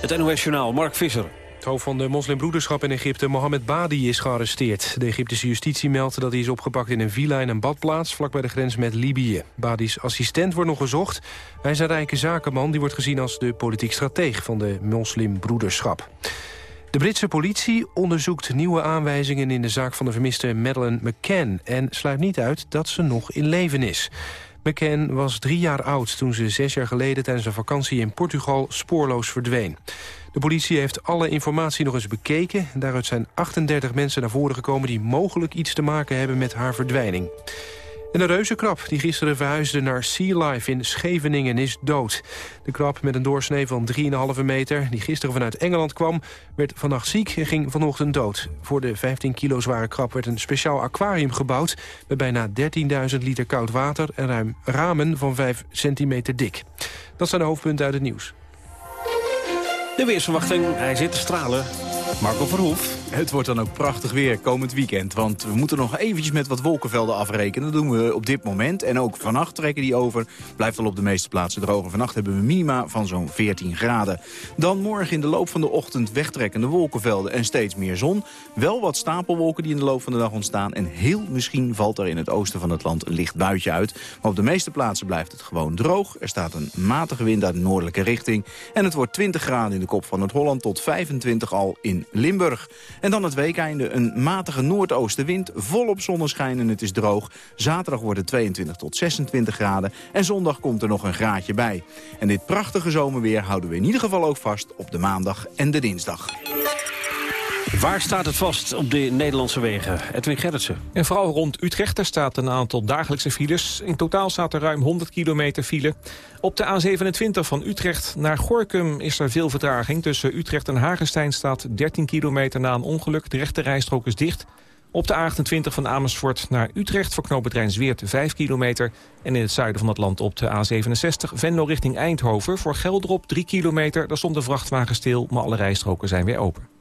Het NOS Journaal, Mark Visser. Het hoofd van de moslimbroederschap in Egypte, Mohammed Badi, is gearresteerd. De Egyptische justitie meldt dat hij is opgepakt in een villa in een badplaats... vlakbij de grens met Libië. Badi's assistent wordt nog gezocht. Hij is een rijke zakenman, die wordt gezien als de politiek strateeg van de moslimbroederschap. De Britse politie onderzoekt nieuwe aanwijzingen in de zaak van de vermiste Madeleine McCann... en sluit niet uit dat ze nog in leven is. McCann was drie jaar oud toen ze zes jaar geleden tijdens een vakantie in Portugal spoorloos verdween. De politie heeft alle informatie nog eens bekeken. Daaruit zijn 38 mensen naar voren gekomen die mogelijk iets te maken hebben met haar verdwijning. En de reuzenkrab die gisteren verhuisde naar Sea Life in Scheveningen is dood. De krab met een doorsnee van 3,5 meter, die gisteren vanuit Engeland kwam... werd vannacht ziek en ging vanochtend dood. Voor de 15 kilo zware krab werd een speciaal aquarium gebouwd... met bijna 13.000 liter koud water en ruim ramen van 5 centimeter dik. Dat zijn de hoofdpunten uit het nieuws. De weersverwachting, hij zit te stralen. Marco Verhoef. Het wordt dan ook prachtig weer komend weekend. Want we moeten nog eventjes met wat wolkenvelden afrekenen. Dat doen we op dit moment. En ook vannacht trekken die over. Blijft al op de meeste plaatsen droog. vannacht hebben we minima van zo'n 14 graden. Dan morgen in de loop van de ochtend wegtrekkende wolkenvelden en steeds meer zon. Wel wat stapelwolken die in de loop van de dag ontstaan. En heel misschien valt er in het oosten van het land een licht buitje uit. Maar op de meeste plaatsen blijft het gewoon droog. Er staat een matige wind uit de noordelijke richting. En het wordt 20 graden in de kop van het Holland tot 25 al in Limburg. En dan het weekeinde. Een matige noordoostenwind, volop zonneschijn en het is droog. Zaterdag wordt het 22 tot 26 graden. En zondag komt er nog een graadje bij. En dit prachtige zomerweer houden we in ieder geval ook vast op de maandag en de dinsdag. Waar staat het vast op de Nederlandse wegen? Edwin Gerritsen. En vooral rond Utrecht er staat een aantal dagelijkse files. In totaal staat er ruim 100 kilometer file. Op de A27 van Utrecht naar Gorkum is er veel vertraging. Tussen Utrecht en Hagestein staat 13 kilometer na een ongeluk. De rechte rijstrook is dicht. Op de A28 van Amersfoort naar Utrecht voor knooppunt Zweert 5 kilometer. En in het zuiden van het land op de A67 Venlo richting Eindhoven. Voor Geldrop 3 kilometer. Daar stond de vrachtwagen stil, maar alle rijstroken zijn weer open.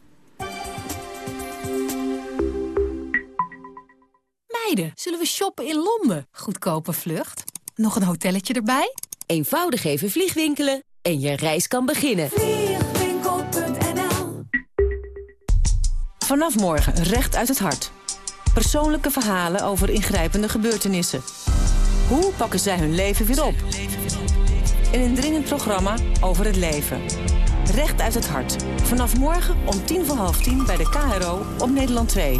Zullen we shoppen in Londen? Goedkope vlucht. Nog een hotelletje erbij? Eenvoudig even vliegwinkelen en je reis kan beginnen. Vliegwinkel.nl Vanaf morgen recht uit het hart. Persoonlijke verhalen over ingrijpende gebeurtenissen. Hoe pakken zij hun leven weer op? In een dringend programma over het leven. Recht uit het hart. Vanaf morgen om tien voor half tien bij de KRO op Nederland 2.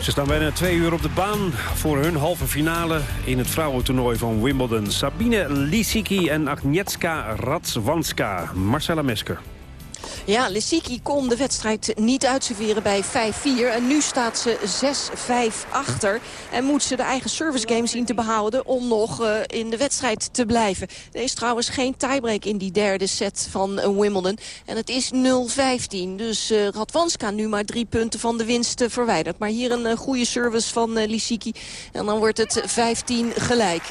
Ze staan bijna twee uur op de baan voor hun halve finale in het vrouwentoernooi van Wimbledon. Sabine Lisicki en Agnieszka Radwanska. Marcella Mesker. Ja, Lissiki kon de wedstrijd niet uitserveren bij 5-4. En nu staat ze 6-5 achter. En moet ze de eigen service game zien te behouden om nog uh, in de wedstrijd te blijven. Er is trouwens geen tiebreak in die derde set van uh, Wimbledon. En het is 0-15. Dus uh, Radwanska nu maar drie punten van de winst verwijderd. Maar hier een goede service van Lissiki. En dan wordt het 15 gelijk.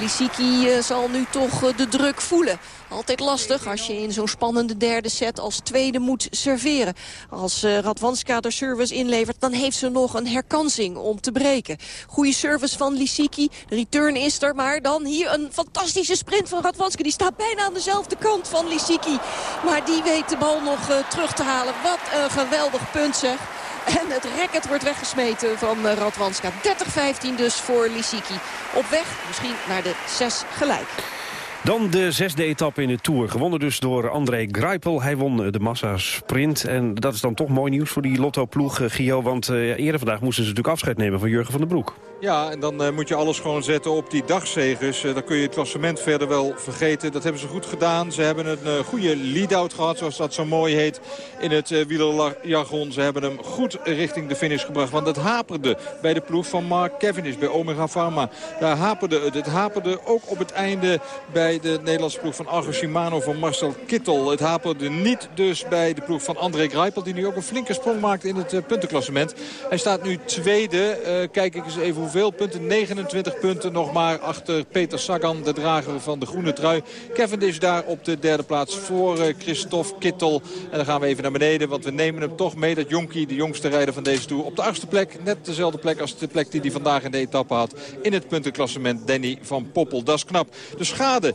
Lissiki zal nu toch de druk voelen. Altijd lastig als je in zo'n spannende derde set als tweede moet serveren. Als uh, Radwanska de service inlevert, dan heeft ze nog een herkansing om te breken. Goede service van Lissiki. De return is er, maar dan hier een fantastische sprint van Radwanska. Die staat bijna aan dezelfde kant van Lissiki. Maar die weet de bal nog uh, terug te halen. Wat een geweldig punt zeg. En het racket wordt weggesmeten van uh, Radwanska. 30-15 dus voor Lissiki. Op weg misschien naar de 6 gelijk. Dan de zesde etappe in de Tour. Gewonnen dus door André Greipel. Hij won de massasprint. En dat is dan toch mooi nieuws voor die Lotto-ploeg, Gio. Want uh, eerder vandaag moesten ze natuurlijk afscheid nemen van Jurgen van den Broek. Ja, en dan uh, moet je alles gewoon zetten op die dagzegers. Dan kun je het klassement verder wel vergeten. Dat hebben ze goed gedaan. Ze hebben een goede lead-out gehad, zoals dat zo mooi heet in het wielerjargon. Ze hebben hem goed richting de finish gebracht. Want het haperde bij de ploeg van Mark Cavendish, bij Omega Pharma. Daar haperde het. Het haperde ook op het einde bij de Nederlandse ploeg van Argo Shimano van Marcel Kittel. Het haperde niet dus bij de ploeg van André Greipel, die nu ook een flinke sprong maakt in het puntenklassement. Hij staat nu tweede. kijk ik eens even hoeveel punten? 29 punten nog maar achter Peter Sagan, de drager van de groene trui. Cavendish daar op de derde plaats voor eh, Christophe Kittel. En dan gaan we even naar beneden, want we nemen hem toch mee. Dat Jonkie, de jongste rijder van deze Tour, op de achtste plek. Net dezelfde plek als de plek die hij vandaag in de etappe had. In het puntenklassement Danny van Poppel. Dat is knap. De schade,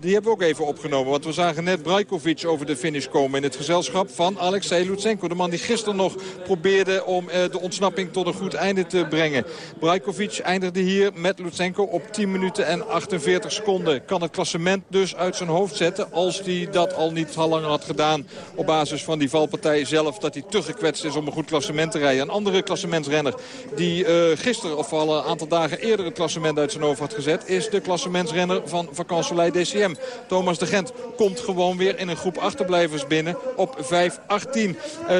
die hebben we ook even opgenomen. Want we zagen net Brajkovic over de finish komen in het gezelschap van Alexei Lutsenko. De man die gisteren nog probeerde om eh, de ontsnapping tot een goed einde te brengen. Brajkovic eindigde hier met Lutsenko op 10 minuten en 48 seconden. Kan het klassement dus uit zijn hoofd zetten als hij dat al niet al langer had gedaan. Op basis van die valpartij zelf dat hij te gekwetst is om een goed klassement te rijden. Een andere klassementsrenner die uh, gisteren of al een aantal dagen eerder het klassement uit zijn hoofd had gezet... is de klassementsrenner van Vakansolei DCM. Thomas de Gent komt gewoon weer in een groep achterblijvers binnen op 5-18. Uh,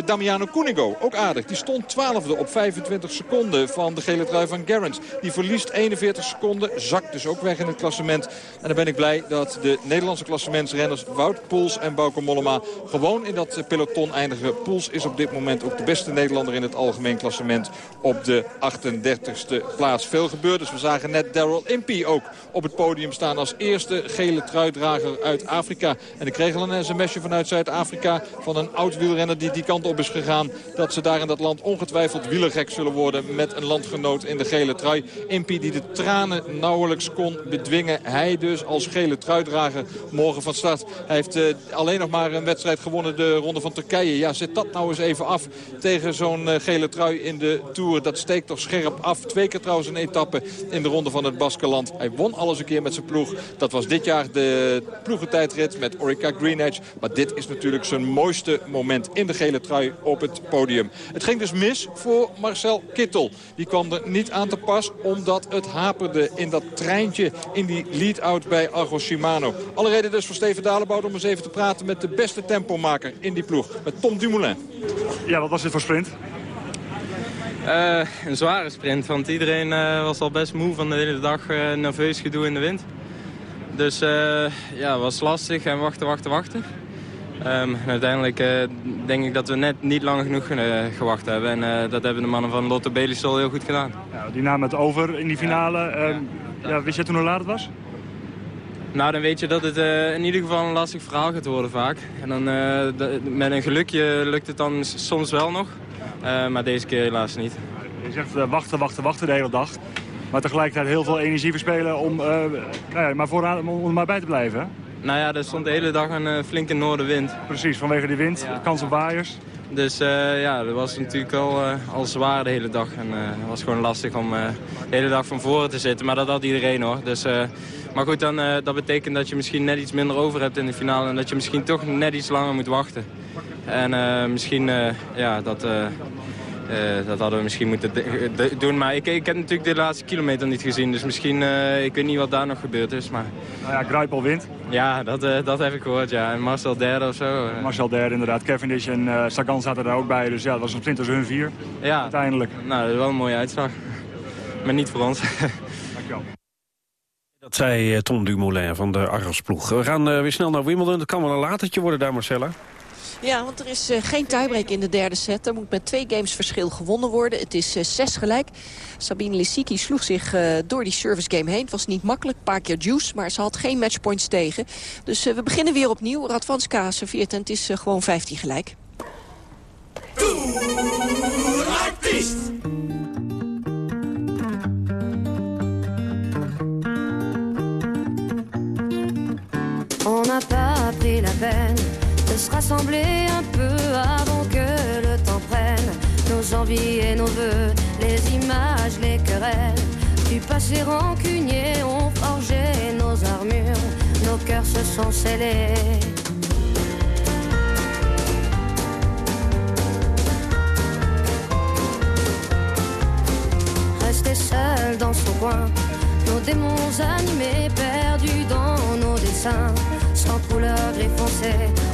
Damiano Cunigo, ook aardig. Die stond 12e op 25 seconden van de gele trui van Gerrans. Die verliest 41 seconden, zakt dus ook weg in het klassement. En dan ben ik blij dat de Nederlandse klassementsrenners Wout Poels en Bauke Mollema gewoon in dat peloton eindigen. Poels is op dit moment ook de beste Nederlander in het algemeen klassement op de 38e plaats. Veel gebeurd, dus we zagen net Daryl Impey ook op het podium staan als eerste gele truidrager uit Afrika. En ik kreeg al een sms'je vanuit Zuid-Afrika van een oud wielrenner die die kant op is gegaan. Dat ze daar in dat land ongetwijfeld wielergek zullen worden met een landgenoot in de gele trui. Impey die de tranen nauwelijks kon bedwingen. Hij dus als gele truidrager morgen van start. Hij heeft uh, alleen nog maar een wedstrijd gewonnen, de Ronde van Turkije. Ja, zet dat nou eens even af tegen zo'n uh, gele trui in de Tour. Dat steekt toch scherp af. Twee keer trouwens een etappe in de Ronde van het Baskeland. Hij won alles een keer met zijn ploeg. Dat was dit jaar de ploegentijdrit met Orica Greenedge. Maar dit is natuurlijk zijn mooiste moment in de gele trui op het podium. Het ging dus mis voor Marcel Kittel. Die kwam er niet aan te pas omdat het haperde in dat treintje in die lead-out bij Argo Shimano. Alle reden dus voor Steven Dalebout om eens even te praten met de beste tempomaker in die ploeg. Met Tom Dumoulin. Ja, wat was dit voor sprint? Uh, een zware sprint, want iedereen uh, was al best moe van de hele dag uh, nerveus gedoe in de wind. Dus ja, het was lastig en wachten, wachten, wachten. Um, en uiteindelijk denk ik dat we net niet lang genoeg gewacht hebben. En dat hebben de mannen van Lotto Belisol heel goed gedaan. Ja, die namen het over in die finale. Ja. ja, wist je toen hoe laat het was? Nou, dan weet je dat het uh, in ieder geval een lastig verhaal gaat worden vaak. En dan, uh, met een gelukje lukt het dan soms wel nog. Uh, maar deze keer helaas niet. Je zegt wachten, wachten, wachten de hele dag. Maar tegelijkertijd heel veel energie verspelen om, nou ja, maar vooraan, om er maar bij te blijven. Nou ja, er stond de hele dag een flinke noordenwind. Precies, vanwege die wind, ja. kans op waaiers. Dus uh, ja, dat was natuurlijk al, al zwaar de hele dag. En het was gewoon lastig om de hele dag van voren te zitten. Maar dat had iedereen hoor. Dus, maar goed, dan, dat betekent dat je misschien net iets minder over hebt in de finale. En dat je misschien toch net iets langer moet wachten. En misschien, ja, dat... Uh, dat hadden we misschien moeten doen. Maar ik, ik heb natuurlijk de laatste kilometer niet gezien. Dus misschien, uh, ik weet niet wat daar nog gebeurd is. Maar... Nou ja, Gruipel wint. Ja, dat, uh, dat heb ik gehoord. Ja. En Marcel derde of zo. Marcel derde inderdaad. Cavendish en Sagan zaten daar ook bij. Dus ja, dat was een sprint hun vier. Ja. Uiteindelijk. Nou, dat is wel een mooie uitslag. Maar niet voor ons. Dankjewel. Dat zei Tom Dumoulin van de Argos-ploeg. We gaan weer snel naar Wimbledon. Dat kan wel een latertje worden daar, Marcella. Ja, want er is uh, geen tiebreak in de derde set. Er moet met twee games verschil gewonnen worden. Het is uh, zes gelijk. Sabine Lissiki sloeg zich uh, door die service game heen. Het was niet makkelijk, een paar keer juice, maar ze had geen matchpoints tegen. Dus we beginnen weer opnieuw. Radvanska serveert en het is gewoon 15 gelijk. Artiest! De se rassembler un peu avant que le temps prenne nos envies et nos voeux, les images, les querelles. Du passé rancunier ont forgé nos armures, nos cœurs se sont scellés. Rester seul dans son coin, nos démons animés, perdus dans nos dessins, sans couleur gris foncé, on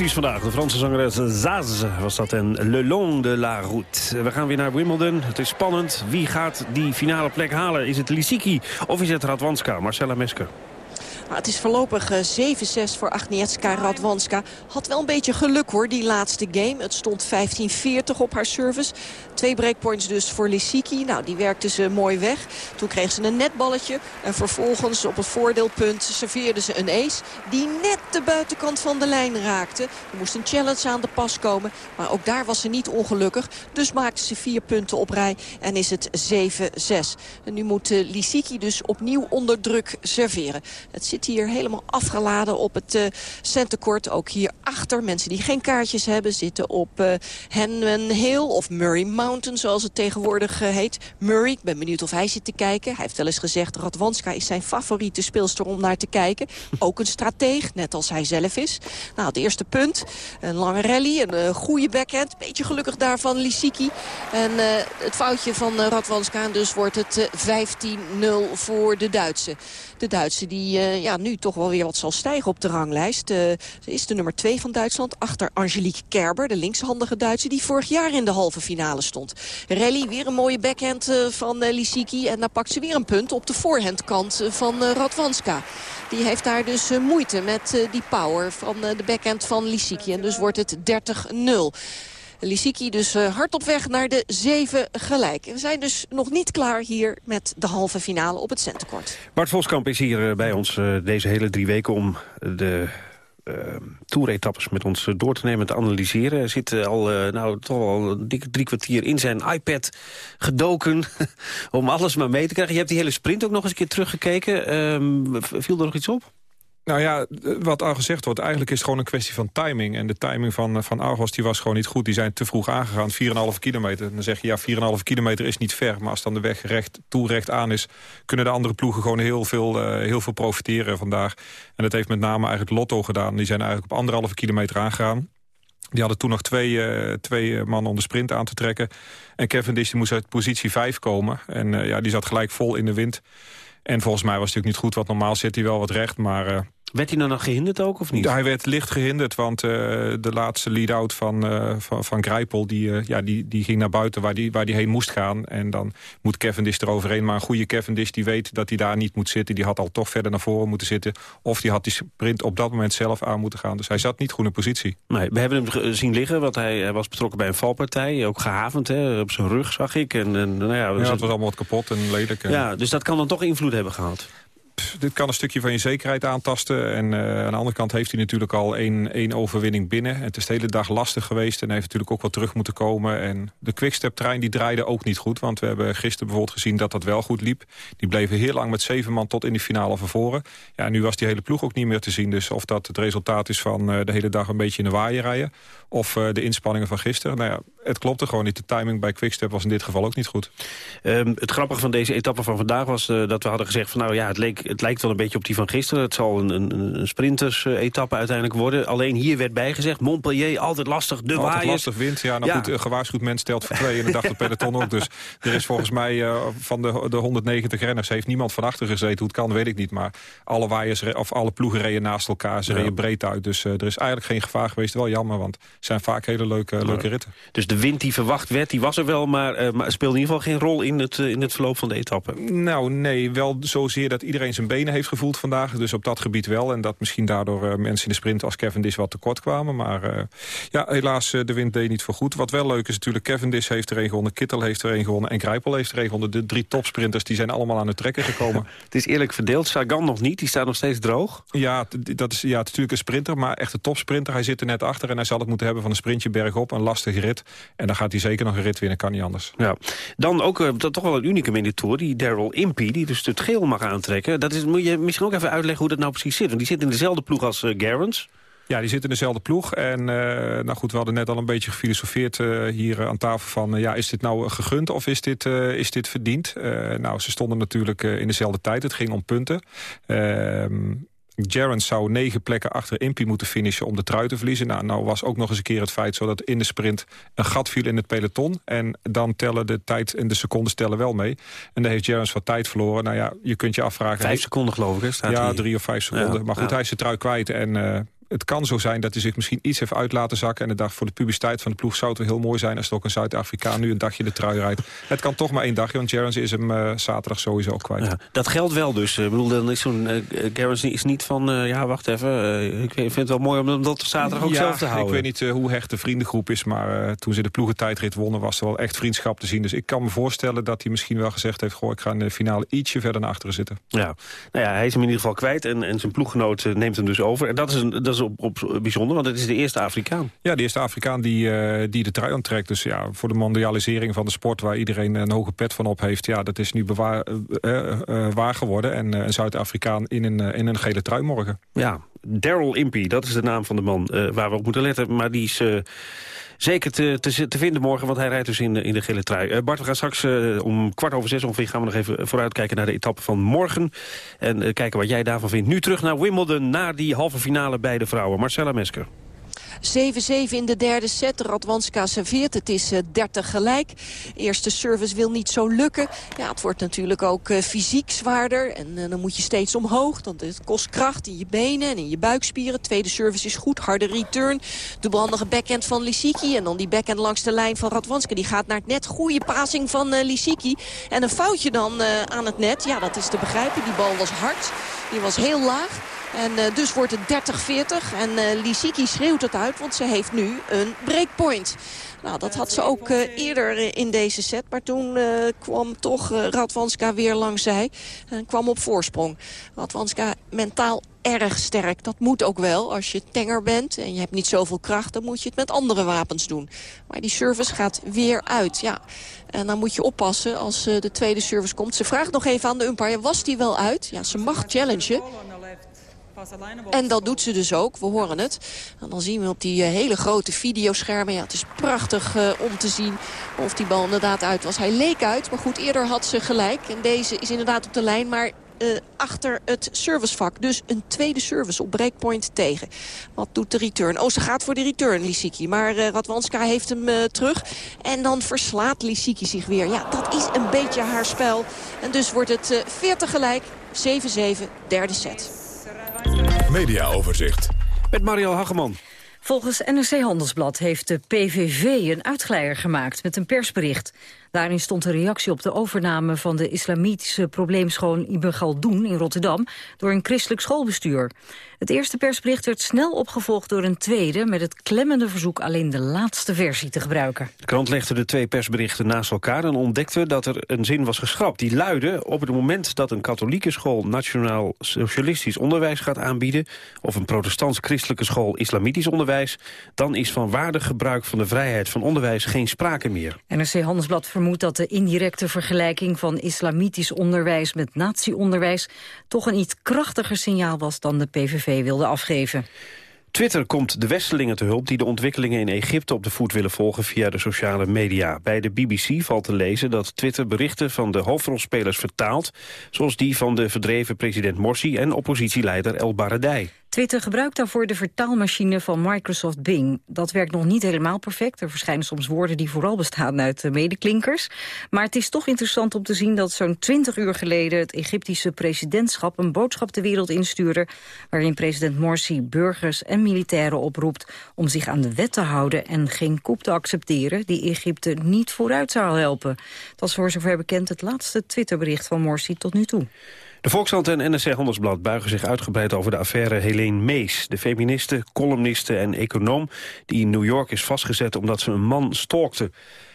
Tourartiest vandaag, de Franse zangeres Zaz was dat en Le Long de la Route. We gaan weer naar Wimbledon. Het is spannend. Wie gaat die finale plek halen? Is het Lisicki of is het Radwanska? Marcella Mesker. Maar het is voorlopig eh, 7-6 voor Agnieszka Radwanska. Had wel een beetje geluk hoor, die laatste game. Het stond 15-40 op haar service. Twee breakpoints dus voor Lissiki. Nou, die werkte ze mooi weg. Toen kreeg ze een netballetje. En vervolgens op het voordeelpunt serveerde ze een ace. Die net de buitenkant van de lijn raakte. Er moest een challenge aan de pas komen. Maar ook daar was ze niet ongelukkig. Dus maakte ze vier punten op rij. En is het 7-6. En nu moet eh, Lissiki dus opnieuw onder druk serveren. Het zit hier helemaal afgeladen op het uh, centercourt. Ook hier achter. Mensen die geen kaartjes hebben zitten op uh, Henman Hill of Murray Mountain zoals het tegenwoordig uh, heet. Murray, ik ben benieuwd of hij zit te kijken. Hij heeft wel eens gezegd Radwanska is zijn favoriete speelster om naar te kijken. Ook een strateeg, net als hij zelf is. Nou, het eerste punt. Een lange rally, een goede backhand. Beetje gelukkig daar van Lissiki. En het foutje van Radwanska. Dus wordt het 15-0 voor de Duitse. De Duitse die uh, ja, nu toch wel weer wat zal stijgen op de ranglijst. Uh, ze is de nummer 2 van Duitsland achter Angelique Kerber, de linkshandige Duitse... die vorig jaar in de halve finale stond. Rally, weer een mooie backhand uh, van Lissiki. En daar pakt ze weer een punt op de voorhandkant van Radwanska. Die heeft daar dus moeite met die power van de backhand van Lissiki. En dus wordt het 30-0. Lissiki dus uh, hard op weg naar de zeven gelijk. We zijn dus nog niet klaar hier met de halve finale op het centercourt. Bart Voskamp is hier uh, bij ons uh, deze hele drie weken om de toeretappes met ons door te nemen en te analyseren. Hij zit al nou, toch al dikke drie kwartier in zijn iPad gedoken om alles maar mee te krijgen. Je hebt die hele sprint ook nog eens een keer teruggekeken. Ehm, viel er nog iets op? Nou ja, wat al gezegd wordt, eigenlijk is het gewoon een kwestie van timing. En de timing van, van Argos die was gewoon niet goed. Die zijn te vroeg aangegaan, 4,5 kilometer. Dan zeg je, ja, 4,5 kilometer is niet ver. Maar als dan de weg recht toe recht aan is... kunnen de andere ploegen gewoon heel veel, uh, heel veel profiteren vandaag. En dat heeft met name eigenlijk Lotto gedaan. Die zijn eigenlijk op anderhalve kilometer aangegaan. Die hadden toen nog twee, uh, twee mannen om de sprint aan te trekken. En Cavendish die moest uit positie 5 komen. En ja, die zat gelijk vol in de wind. En volgens mij was het natuurlijk niet goed, want normaal zit hij wel wat recht. Maar Werd hij dan nog gehinderd ook, of niet? Hij werd licht gehinderd, want uh, de laatste lead-out van, uh, van, van Grijpel... Die, uh, ja, die, die ging naar buiten waar die, waar die heen moest gaan. En dan moet Cavendish eroverheen. Maar een goede Cavendish die weet dat hij daar niet moet zitten. Die had al toch verder naar voren moeten zitten. Of die had die sprint op dat moment zelf aan moeten gaan. Dus hij zat niet goed in positie. Nee, we hebben hem zien liggen, want hij was betrokken bij een valpartij. Ook gehavend, hè, op zijn rug zag ik. En, en, nou ja, ja, het was allemaal wat kapot en lelijk. En... Ja, dus dat kan dan toch invloed hebben gehad? Dit kan een stukje van je zekerheid aantasten. En uh, aan de andere kant heeft hij natuurlijk al één, één overwinning binnen. Het is de hele dag lastig geweest en heeft natuurlijk ook wel terug moeten komen. En de quickstep-trein die draaide ook niet goed. Want we hebben gisteren bijvoorbeeld gezien dat dat wel goed liep. Die bleven heel lang met zeven man tot in de finale vervoren. Ja, nu was die hele ploeg ook niet meer te zien. Dus of dat het resultaat is van uh, de hele dag een beetje in de waaier rijden... of uh, de inspanningen van gisteren. Nou ja, het klopte gewoon niet. De timing bij quickstep was in dit geval ook niet goed. Um, het grappige van deze etappe van vandaag was dat we hadden gezegd... van nou ja, het, leek, het lijkt wel een beetje op die van gisteren. Het zal een, een, een sprinters-etappe uiteindelijk worden. Alleen hier werd bijgezegd, Montpellier, altijd lastig, de altijd lastig wind, ja. Nou ja. goed, een gewaarschuwd mens stelt voor twee... en de dag het peloton ook. Dus er is volgens mij uh, van de, de 190 renners... heeft niemand van achter gezeten. Hoe het kan, weet ik niet. Maar alle waaiers, of alle ploegen reden naast elkaar. Ze ja. reden breed uit. Dus uh, er is eigenlijk geen gevaar geweest. Wel jammer, want het zijn vaak hele leuke, leuke ritten. Dus de wind die verwacht werd, die was er wel... maar, uh, maar speelde in ieder geval geen rol in het, in het verloop van de etappe. Nou, nee. Wel zozeer dat iedereen zijn benen heeft gevoeld vandaag. Dus op dat gebied wel. En dat misschien daardoor uh, mensen in de sprint als Cavendish wat tekort kwamen. Maar ja, helaas, de wind deed niet voor goed. Wat wel leuk is natuurlijk, Cavendish heeft er een gewonnen. Kittel heeft er een gewonnen. En Grijpel heeft er een gewonnen. De drie topsprinters die zijn allemaal aan het trekken gekomen. het is eerlijk verdeeld. Sagan nog niet. Die staat nog steeds droog. Ja, dat is ja, natuurlijk een sprinter. Maar echt een topsprinter. Hij zit er net achter. En hij zal het moeten hebben van een sprintje bergop. Een lastige rit. En dan gaat hij zeker nog een rit winnen. Kan niet anders. Ja. Dan ook dat toch wel een unicum in de Tour. Die Daryl Impey. Die dus het geel mag aantrekken. Dat is, moet je misschien ook even uitleggen hoe dat nou precies zit. Want die zit in dezelfde ploeg als uh, Gerrans. Ja, die zit in dezelfde ploeg. En uh, nou goed, we hadden net al een beetje gefilosofeerd uh, hier aan tafel van... Uh, ja, is dit nou gegund of is dit, is dit verdiend? nou, ze stonden natuurlijk in dezelfde tijd. Het ging om punten. Gerrans zou negen plekken achter Impy moeten finishen om de trui te verliezen. Nou, nou was ook nog eens een keer het feit zo dat in de sprint een gat viel in het peloton. En dan tellen de tijd en de secondes tellen wel mee. En dan heeft Gerrans wat tijd verloren. Nou ja, je kunt je afvragen... Vijf seconden geloof ik? Staat ja, drie of vijf seconden. Ja, maar goed, ja. hij is de trui kwijt en... Uh, het kan zo zijn dat hij zich misschien iets heeft uit laten zakken... en de dag voor de publiciteit van de ploeg zou het wel heel mooi zijn... als ook een Zuid-Afrikaan nu een dagje de trui rijdt. Het kan toch maar één dagje, want Gerrans is hem uh, zaterdag sowieso ook kwijt. Ja, dat geldt wel dus. Ik bedoel, dan is zo'n uh, Gerrans is niet van... Uh, ja, wacht even, ik vind het wel mooi om dat zaterdag ook ja, zelf te houden. ik weet niet hoe hecht de vriendengroep is... maar toen ze de ploegentijdrit wonnen was er wel echt vriendschap te zien. Dus ik kan me voorstellen dat hij misschien wel gezegd heeft... goh, ik ga in de finale ietsje verder naar achteren zitten. Ja, nou ja hij is hem in ieder geval kwijt en, en zijn ploeggenoot neemt hem dus over. En dat is, een, dat is op, op bijzonder want het is de eerste Afrikaan. Ja, de eerste Afrikaan die, uh, die de trui aantrekt. Dus ja, voor de mondialisering van de sport... waar iedereen een hoge pet van op heeft... ja, dat is nu bewaar, uh, uh, waar geworden. En een Zuid-Afrikaan in een, in een gele trui morgen. Ja, Daryl Impey, dat is de naam van de man waar we op moeten letten. Maar die is... Zeker te, te, te, vinden morgen, want hij rijdt dus in in de gele trui. Uh, Bart, we gaan straks uh, om kwart over zes ongeveer... gaan we nog even vooruitkijken naar de etappe van morgen. En uh, kijken wat jij daarvan vindt. Nu terug naar Wimbledon, naar die halve finale bij de vrouwen. Marcella Mesker. 7-7 in de derde set. Radwanska serveert. Het is uh, 30 gelijk. Eerste service wil niet zo lukken. Ja, het wordt natuurlijk ook uh, fysiek zwaarder. En uh, dan moet je steeds omhoog. Want het kost kracht in je benen en in je buikspieren. Tweede service is goed. Harde return. Dubbelhandige backhand van Lissiki. En dan die backhand langs de lijn van Radwanska. Die gaat naar het net. Goede passing van Lissiki. En een foutje dan aan het net. Ja, dat is te begrijpen. Die bal was hard. Die was heel laag. En uh, dus wordt het 30-40. En uh, Lissiki schreeuwt het uit, want ze heeft nu een breakpoint. Nou, dat had ze ook uh, eerder in deze set. Maar toen kwam toch Radwanska weer langs zij. En kwam op voorsprong. Radwanska mentaal erg sterk. Dat moet ook wel. Als je tenger bent en je hebt niet zoveel kracht... dan moet je het met andere wapens doen. Maar die service gaat weer uit. Ja. En dan moet je oppassen als de tweede service komt. Ze vraagt nog even aan de umpire, was die wel uit? Ja, ze mag challengen. En dat doet ze dus ook, we horen het. En dan zien we op die uh, hele grote videoschermen... ja, het is prachtig uh, om te zien of die bal inderdaad uit was. Hij leek uit, maar goed, eerder had ze gelijk. En deze is inderdaad op de lijn, maar... Uh, achter het servicevak. Dus een tweede service op breakpoint tegen. Wat doet de return? Oh, ze gaat voor de return, Lissiki. Maar Radwanska heeft hem terug. En dan verslaat Lissiki zich weer. Ja, dat is een beetje haar spel. En dus wordt het 40 gelijk. 7-7, derde set. Mediaoverzicht. Met Mariel Hageman. Volgens NRC Handelsblad heeft de PVV een uitglijder gemaakt met een persbericht. Daarin stond een reactie op de overname van de islamitische probleemschool Ibn Galdoen in Rotterdam door een christelijk schoolbestuur. Het eerste persbericht werd snel opgevolgd door een tweede met het klemmende verzoek alleen de laatste versie te gebruiken. De krant legde de twee persberichten naast elkaar en ontdekte dat er een zin was geschrapt. Die luidde, op het moment dat een katholieke school nationaal socialistisch onderwijs gaat aanbieden, of een protestants-christelijke school islamitisch onderwijs, dan is van waardig gebruik van de vrijheid van onderwijs geen sprake meer. NRC Handelsblad vermoedt dat de indirecte vergelijking van islamitisch onderwijs met nazi-onderwijs toch een iets krachtiger signaal was dan de PVV wilde afgeven. Twitter komt de Westelingen te hulp die de ontwikkelingen in Egypte op de voet willen volgen via de sociale media. Bij de BBC valt te lezen dat Twitter berichten van de hoofdrolspelers vertaalt, zoals die van de verdreven president Morsi en oppositieleider El Baradei. Twitter gebruikt daarvoor de vertaalmachine van Microsoft Bing. Dat werkt nog niet helemaal perfect. Er verschijnen soms woorden die vooral bestaan uit eh, medeklinkers. Maar het is toch interessant om te zien dat zo'n 20 uur geleden... het Egyptische presidentschap een boodschap de wereld instuurde... waarin president Morsi burgers en militairen oproept... om zich aan de wet te houden en geen coup te accepteren... die Egypte niet vooruit zou helpen. Dat was voor zover bekend het laatste Twitterbericht van Morsi tot nu toe. De Volkskrant en NRC Handelsblad buigen zich uitgebreid over de affaire Helene Mees. De feministe, columniste en econoom die in New York is vastgezet omdat ze een man stalkte.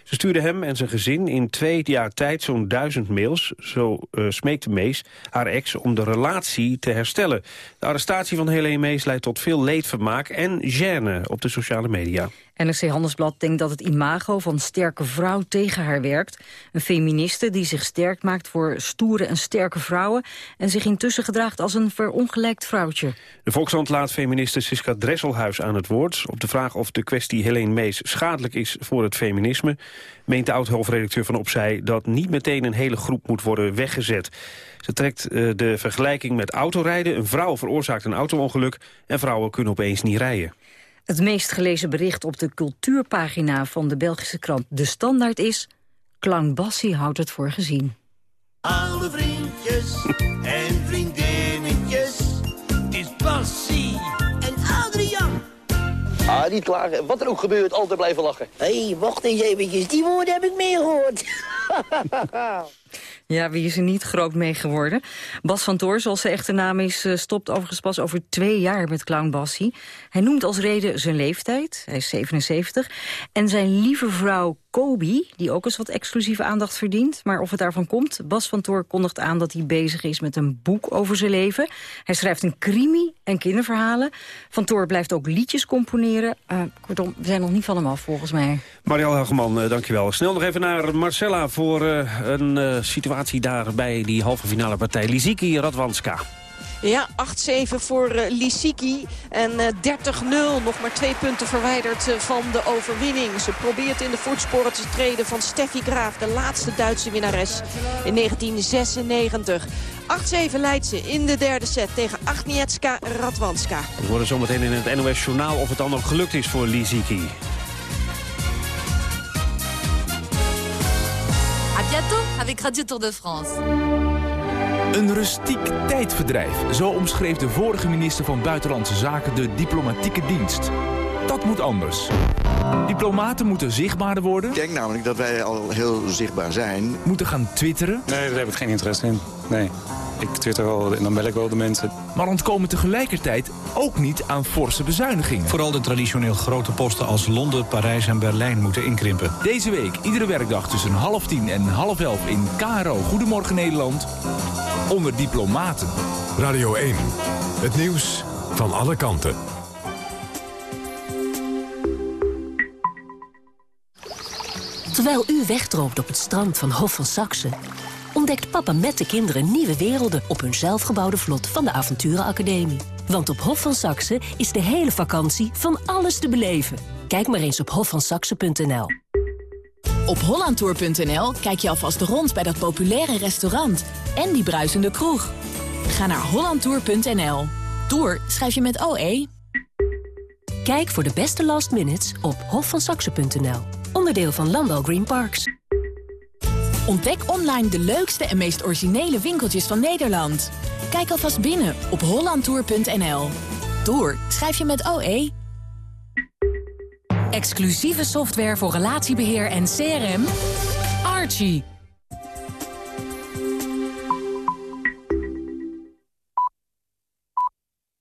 Ze stuurde hem en zijn gezin in twee jaar tijd zo'n duizend mails. Zo uh, smeekte Mees haar ex om de relatie te herstellen. De arrestatie van Helene Mees leidt tot veel leedvermaak en gêne op de sociale media. NRC Handelsblad denkt dat het imago van sterke vrouw tegen haar werkt. Een feministe die zich sterk maakt voor stoere en sterke vrouwen... en zich intussen gedraagt als een verongelijkt vrouwtje. De Volkshand laat feministe Siska Dresselhuis aan het woord. Op de vraag of de kwestie Helene Mees schadelijk is voor het feminisme... meent de oud-hoofdredacteur van Opzij dat niet meteen een hele groep moet worden weggezet. Ze trekt uh, de vergelijking met autorijden. Een vrouw veroorzaakt een auto-ongeluk en vrouwen kunnen opeens niet rijden. Het meest gelezen bericht op de cultuurpagina van de Belgische krant De Standaard is... Klang Bassie houdt het voor gezien. Alle vriendjes en Ah, niet klagen. Wat er ook gebeurt, altijd blijven lachen. Hé, hey, wacht eens eventjes. Die woorden heb ik meer gehoord. Ja, wie is er niet groot mee geworden? Bas van Toor, zoals zijn echte naam is, eh, stopt overigens pas over twee jaar met Clown Bassie. Hij noemt als reden zijn leeftijd, hij is 77, en zijn lieve vrouw Kobi, die ook eens wat exclusieve aandacht verdient. Maar of het daarvan komt, Bas van Toor kondigt aan dat hij bezig is met een boek over zijn leven. Hij schrijft een crimi en kinderverhalen. Van Toor blijft ook liedjes componeren. Uh, kortom, we zijn nog niet van hem af, volgens mij. Marielle Hageman, uh, dankjewel. Snel nog even naar Marcella voor een situatie daar bij die halve finale partij. Liziki Radwanska. Ja, 8-7 voor uh, Lissiki en uh, 30-0. Nog maar twee punten verwijderd uh, van de overwinning. Ze probeert in de voetsporen te treden van Steffi Graaf. De laatste Duitse winnares in 1996. 8-7 leidt ze in de derde set tegen Agnieszka Radwanska. We worden zometeen in het NOS Journaal of het dan nog gelukt is voor Lissiki. Radio Tour de France. Een rustiek tijdverdrijf, zo omschreef de vorige minister van Buitenlandse Zaken de diplomatieke dienst. Dat moet anders. Diplomaten moeten zichtbaarder worden. Ik denk namelijk dat wij al heel zichtbaar zijn. Moeten gaan twitteren. Nee, daar heb ik geen interesse in. Nee. Ik twitter wel en dan bel ik wel de mensen. Maar ontkomen tegelijkertijd ook niet aan forse bezuinigingen. Vooral de traditioneel grote posten als Londen, Parijs en Berlijn moeten inkrimpen. Deze week, iedere werkdag tussen half tien en half elf in KRO Goedemorgen Nederland. Onder diplomaten. Radio 1. Het nieuws van alle kanten. Terwijl u wegdroomt op het strand van Hof van Saxe... ontdekt papa met de kinderen nieuwe werelden... op hun zelfgebouwde vlot van de Avonturenacademie. Want op Hof van Saxe is de hele vakantie van alles te beleven. Kijk maar eens op hofvansaxe.nl. Op hollandtour.nl kijk je alvast rond bij dat populaire restaurant... en die bruisende kroeg. Ga naar hollandtour.nl. Tour schrijf je met OE. Kijk voor de beste last minutes op hofvansaxe.nl. Onderdeel van Landal Green Parks. Ontdek online de leukste en meest originele winkeltjes van Nederland. Kijk alvast binnen op hollandtour.nl. Tour schrijf je met OE. Exclusieve software voor relatiebeheer en CRM. Archie.